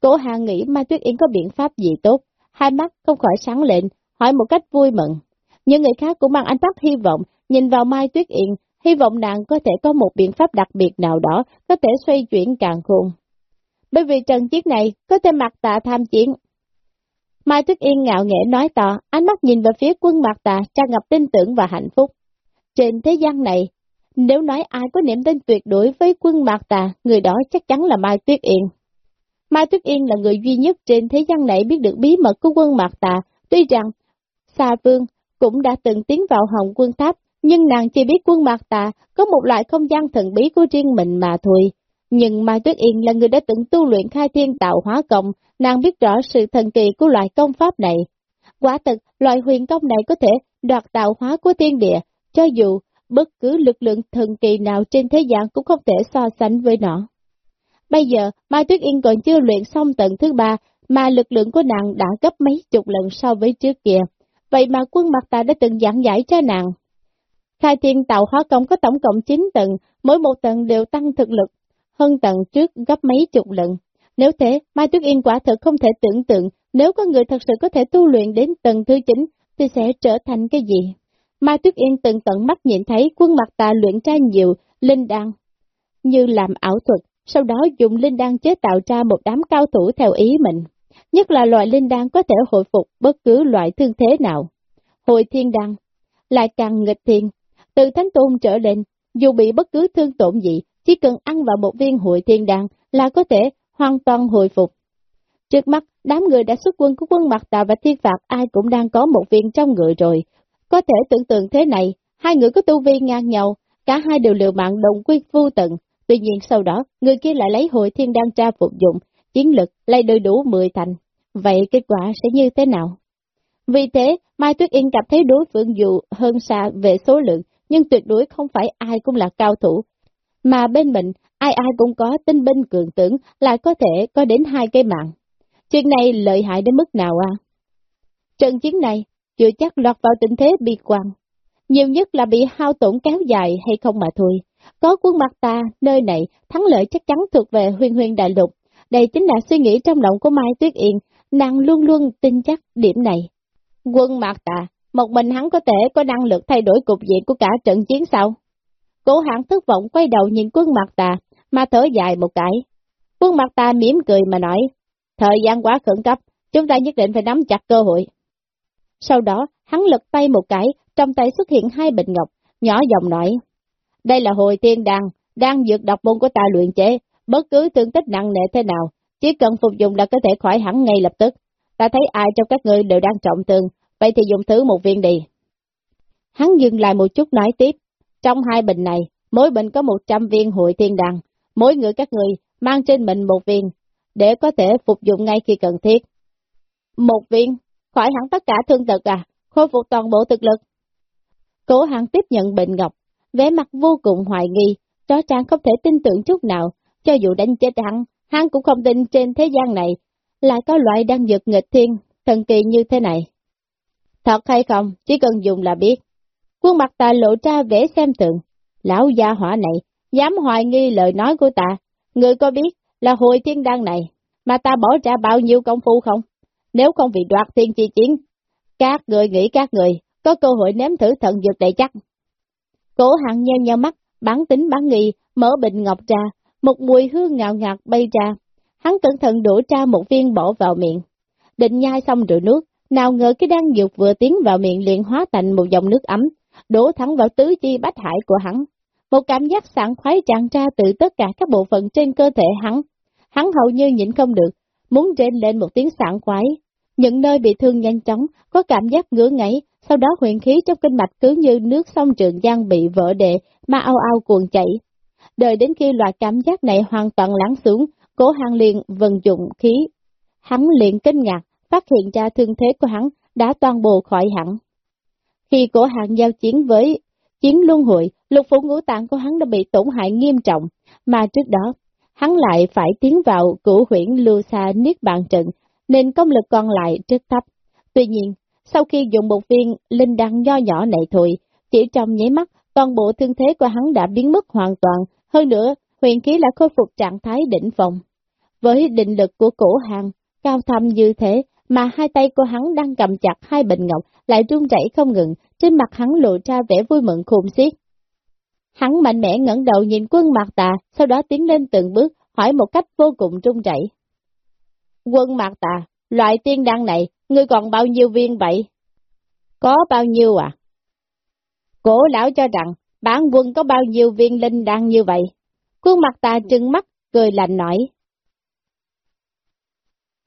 Cổ Hà nghĩ Mai Tuyết Yên có biện pháp gì tốt, hai mắt không khỏi sáng lên, hỏi một cách vui mừng. Những người khác cũng mang ánh mắt hy vọng, nhìn vào Mai Tuyết Yên, hy vọng nàng có thể có một biện pháp đặc biệt nào đó, có thể xoay chuyển càng khôn. Bởi vì trận chiến này có thể mặc tạ tham chiến. Mai Tuyết Yên ngạo nghễ nói to, ánh mắt nhìn về phía quân mặt tạ tràn ngập tin tưởng và hạnh phúc. Trên thế gian này, nếu nói ai có niềm tin tuyệt đối với quân Mạc Tà, người đó chắc chắn là Mai Tuyết Yên. Mai Tuyết Yên là người duy nhất trên thế gian này biết được bí mật của quân Mạc Tà, tuy rằng Sa Vương cũng đã từng tiến vào Hồng Quân Tháp, nhưng nàng chỉ biết quân Mạc Tà có một loại không gian thần bí của riêng mình mà thôi. Nhưng Mai Tuyết Yên là người đã từng tu luyện khai thiên tạo hóa công, nàng biết rõ sự thần kỳ của loại công pháp này. Quả thực, loại huyền công này có thể đoạt tạo hóa của thiên địa, cho dù bất cứ lực lượng thần kỳ nào trên thế gian cũng không thể so sánh với nó. Bây giờ, Mai Tuyết Yên còn chưa luyện xong tầng thứ ba, mà lực lượng của nàng đã gấp mấy chục lần so với trước kia. Vậy mà quân mặt ta đã từng giảng giải cho nàng. Khai thiên tạo hóa công có tổng cộng 9 tầng, mỗi một tầng đều tăng thực lực, hơn tầng trước gấp mấy chục lần. Nếu thế, Mai Tuyết Yên quả thực không thể tưởng tượng, nếu có người thật sự có thể tu luyện đến tầng thứ 9, thì sẽ trở thành cái gì? Mai Tuyết Yên từng tận mắt nhìn thấy quân mặt ta luyện ra nhiều linh đan, như làm ảo thuật, sau đó dùng linh đan chế tạo ra một đám cao thủ theo ý mình. Nhất là loại linh đan có thể hồi phục bất cứ loại thương thế nào. Hồi thiên đan, lại càng nghịch thiên, từ thánh tôn trở lên, dù bị bất cứ thương tổn gì, chỉ cần ăn vào một viên hội thiên đan là có thể hoàn toàn hồi phục. Trước mắt, đám người đã xuất quân của quân mặt tà và thiên phạt ai cũng đang có một viên trong người rồi, có thể tưởng tượng thế này, hai người có tu vi ngang nhau, cả hai đều liều mạng đồng quy vô tận. Tuy nhiên sau đó, người kia lại lấy hội thiên đăng tra phục dụng, chiến lực lại đầy đủ 10 thành. Vậy kết quả sẽ như thế nào? Vì thế, Mai Tuyết Yên cảm thấy đối phương dù hơn xa về số lượng, nhưng tuyệt đối không phải ai cũng là cao thủ. Mà bên mình, ai ai cũng có tinh binh cường tưởng, lại có thể có đến hai cây mạng. Chuyện này lợi hại đến mức nào à? Trận chiến này, chưa chắc lọt vào tình thế bi quan. Nhiều nhất là bị hao tổn kéo dài hay không mà thôi. Có quân mặt ta, nơi này, thắng lợi chắc chắn thuộc về huyền huyền đại lục. Đây chính là suy nghĩ trong lòng của Mai Tuyết Yên, nàng luôn luôn tin chắc điểm này. Quân mặt ta, một mình hắn có thể có năng lực thay đổi cục diện của cả trận chiến sao? Cố hãng thất vọng quay đầu nhìn quân mặt ta, mà thở dài một cái. Quân mặt ta mỉm cười mà nói, thời gian quá khẩn cấp, chúng ta nhất định phải nắm chặt cơ hội. Sau đó, hắn lật tay một cái, trong tay xuất hiện hai bình ngọc, nhỏ giọng nói. Đây là hồi tiên đan, đang dược độc môn của ta luyện chế, bất cứ thương tích nặng nề thế nào, chỉ cần phục dụng là có thể khỏi hẳn ngay lập tức. Ta thấy ai trong các ngươi đều đang trọng thương, vậy thì dùng thứ một viên đi. Hắn dừng lại một chút nói tiếp, trong hai bình này, mỗi bình có một trăm viên hội thiên đan, mỗi người các người mang trên mình một viên, để có thể phục dụng ngay khi cần thiết. Một viên, khỏi hẳn tất cả thương tật à, khôi phục toàn bộ thực lực. Cố hẳn tiếp nhận bệnh ngọc, vẻ mặt vô cùng hoài nghi, chó trang không thể tin tưởng chút nào, cho dù đánh chết hắn, hắn cũng không tin trên thế gian này, lại có loại đang dược nghịch thiên, thần kỳ như thế này. Thật hay không, chỉ cần dùng là biết. Quân mặt ta lộ ra vẻ xem thường, lão gia hỏa này, dám hoài nghi lời nói của ta, người có biết là hồi thiên đăng này, mà ta bỏ ra bao nhiêu công phu không? Nếu không vì đoạt thiên chi chiến, các người nghĩ các người có cơ hội nếm thử thần dược đầy chắc. Cổ hạng nheo nheo mắt, bán tính bán nghi, mở bình ngọc ra, một mùi hương ngào ngạt bay ra. Hắn cẩn thận đổ ra một viên bỏ vào miệng. Định nhai xong rượu nước, nào ngờ cái đan dược vừa tiến vào miệng liền hóa thành một dòng nước ấm, đổ thẳng vào tứ chi bách hải của hắn. Một cảm giác sảng khoái tràn ra từ tất cả các bộ phận trên cơ thể hắn. Hắn hầu như nhịn không được, muốn trên lên một tiếng sảng khoái. Những nơi bị thương nhanh chóng, có cảm giác ngứa ngáy, sau đó huyền khí trong kinh mạch cứ như nước sông trường giang bị vỡ đệ, mà ao ao cuồn chảy. Đợi đến khi loại cảm giác này hoàn toàn lắng xuống, cố hàng liền vận dụng khí. Hắn liền kinh ngạc, phát hiện ra thương thế của hắn đã toàn bộ khỏi hẳn. Khi cổ hàng giao chiến với chiến luân hội, lục phủ ngũ tạng của hắn đã bị tổn hại nghiêm trọng, mà trước đó, hắn lại phải tiến vào cửu huyển lưu xa niết bàn trận, nên công lực còn lại rất thấp. Tuy nhiên, sau khi dùng một viên linh đăng nho nhỏ này thôi, chỉ trong nháy mắt, toàn bộ thương thế của hắn đã biến mất hoàn toàn, hơn nữa, huyền khí đã khôi phục trạng thái đỉnh phòng. Với định lực của cổ hàng, cao thâm như thế, mà hai tay của hắn đang cầm chặt hai bình ngọc, lại run rẩy không ngừng, trên mặt hắn lộ ra vẻ vui mừng khôn xiết. Hắn mạnh mẽ ngẩng đầu nhìn quân mạc tà, sau đó tiến lên từng bước, hỏi một cách vô cùng run rẩy. Quân mạc tà, loại tiên đan này, ngươi còn bao nhiêu viên vậy? Có bao nhiêu à? Cổ lão cho rằng, bản quân có bao nhiêu viên linh đan như vậy? Quân mặt ta trừng mắt, cười lạnh nói.